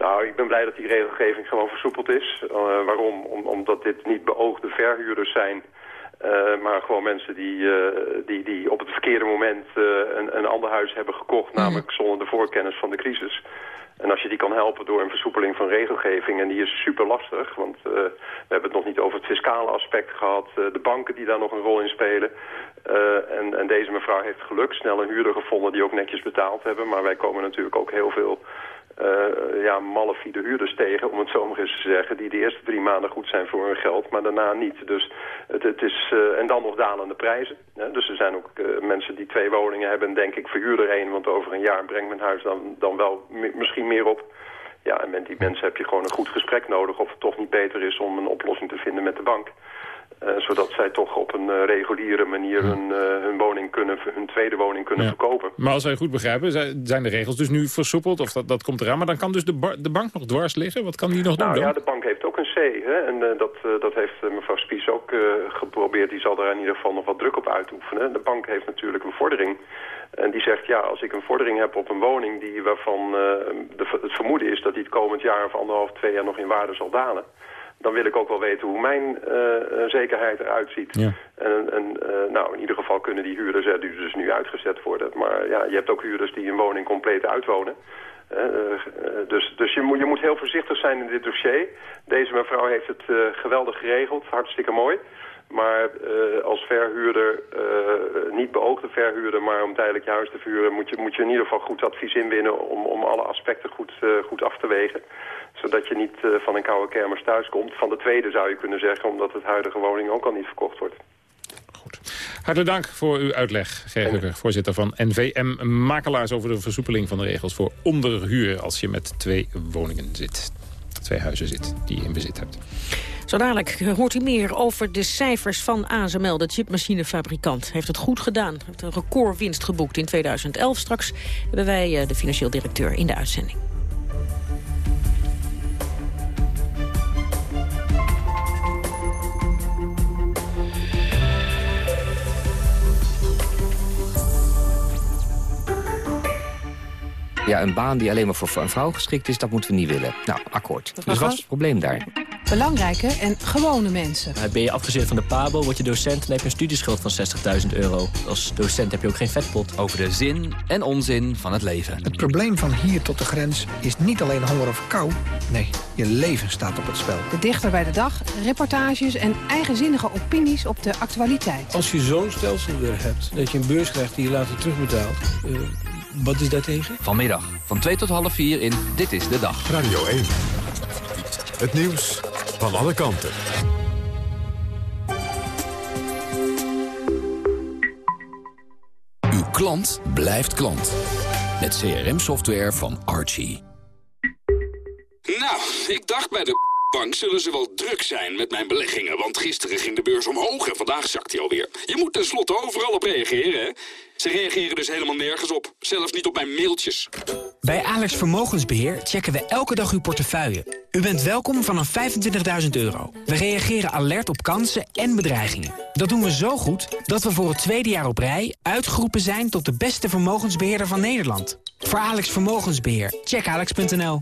Nou, ik ben blij dat die regelgeving gewoon versoepeld is. Eh, waarom? Om, omdat dit niet beoogde verhuurders zijn... eh, maar gewoon mensen die, eh, die, die op het verkeerde moment een, een ander huis hebben gekocht... namelijk zonder de voorkennis van de crisis. En als je die kan helpen door een versoepeling van regelgeving... en die is super lastig, want we hebben het nog niet over het fiscale aspect gehad... eh, de banken die daar nog een rol in spelen... En, en deze mevrouw heeft geluk, snel een huurder gevonden die ook netjes betaald hebben. Maar wij komen natuurlijk ook heel veel eh ja, malafide huurders tegen, om het zo maar eens te zeggen, die de eerste drie maanden goed zijn voor hun geld, maar daarna niet. Dus het, het is, eh, en dan nog dalende prijzen. Hè? Dus er zijn ook eh, mensen die twee woningen hebben en denk ik verhuur er één, want over een jaar brengt mijn huis dan, dan wel mi- misschien meer op. Ja, en met die mensen heb je gewoon een goed gesprek nodig of het toch niet beter is om een oplossing te vinden met de bank. Eh, zodat zij toch op een eh, reguliere manier hun, eh, hun woning kunnen, hun tweede woning kunnen Ja. verkopen. Maar als wij goed begrijpen, zijn de regels dus nu versoepeld, of dat, dat komt eraan. Maar dan kan dus de, bar- de bank nog dwars liggen? Wat kan die nog doen Nou dan? ja, de bank heeft ook een C. Hè? En dat, dat heeft mevrouw Spies ook geprobeerd. Die zal daar in ieder geval nog wat druk op uitoefenen. De bank heeft natuurlijk een vordering. En die zegt, ja, als ik een vordering heb op een woning... Die, waarvan de, het vermoeden is dat die het komend jaar of anderhalf, twee jaar nog in waarde zal dalen... dan wil ik ook wel weten hoe mijn eh, eh, zekerheid eruit ziet. Ja. En, en eh, nou, in ieder geval kunnen die huurders er dus nu uitgezet worden. Maar ja, je hebt ook huurders die een woning compleet uitwonen. Dus dus je, moet, je moet heel voorzichtig zijn in dit dossier. Deze mevrouw heeft het geweldig geregeld, hartstikke mooi. Maar eh, als verhuurder, eh, niet beoogde verhuurder, maar om tijdelijk je huis te verhuren... moet je, moet je in ieder geval goed advies inwinnen om, om alle aspecten goed, eh, goed af te wegen. Zodat je niet van een koude kermis thuiskomt. Van de tweede zou je kunnen zeggen, omdat het huidige woning ook al niet verkocht wordt. Hartelijk dank voor uw uitleg, Ger Hukker, voorzitter van NVM Makelaars... over de versoepeling van de regels voor onderhuur... als je met twee woningen zit, twee huizen zit die je in bezit hebt. Zo dadelijk hoort u meer over de cijfers van ASML, de chipmachinefabrikant. Heeft het goed gedaan, heeft een recordwinst geboekt in 2011. Straks hebben wij eh, de financieel directeur in de uitzending. Ja, een baan die alleen maar voor een vrouw geschikt is, dat moeten we niet willen. Nou, akkoord. Dus wat is het probleem daar? Belangrijke en gewone mensen. Ben je afgezeerd van de PABO, word je docent en heb je een studieschuld van 60.000 euro. Als docent heb je ook geen vetpot. Over de zin en onzin van het leven. Het probleem van hier tot de grens is niet alleen honger of kou. Nee, je leven staat op het spel. De dichter bij de dag, reportages en eigenzinnige opinies op de actualiteit. Als je zo'n stelsel weer hebt, dat je een beurs krijgt die je later terugbetaalt... eh, wat is daartegen? Vanmiddag van 2 tot half 4 in Dit is de Dag. Radio 1. Het nieuws van alle kanten. Uw klant blijft klant. Met CRM-software van Archie. Nou, ik dacht bij de bank zullen ze wel druk zijn met mijn beleggingen... want gisteren ging de beurs omhoog en vandaag zakt hij alweer. Je moet tenslotte overal op reageren, hè? Ze reageren dus helemaal nergens op. Zelfs niet op mijn mailtjes. Bij Alex Vermogensbeheer checken we elke dag uw portefeuille. U bent welkom vanaf 25.000 euro. We reageren alert op kansen en bedreigingen. Dat doen we zo goed dat we voor het tweede jaar op rij... uitgeroepen zijn tot de beste vermogensbeheerder van Nederland. Voor Alex Vermogensbeheer, check alex.nl.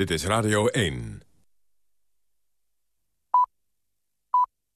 Dit is Radio 1.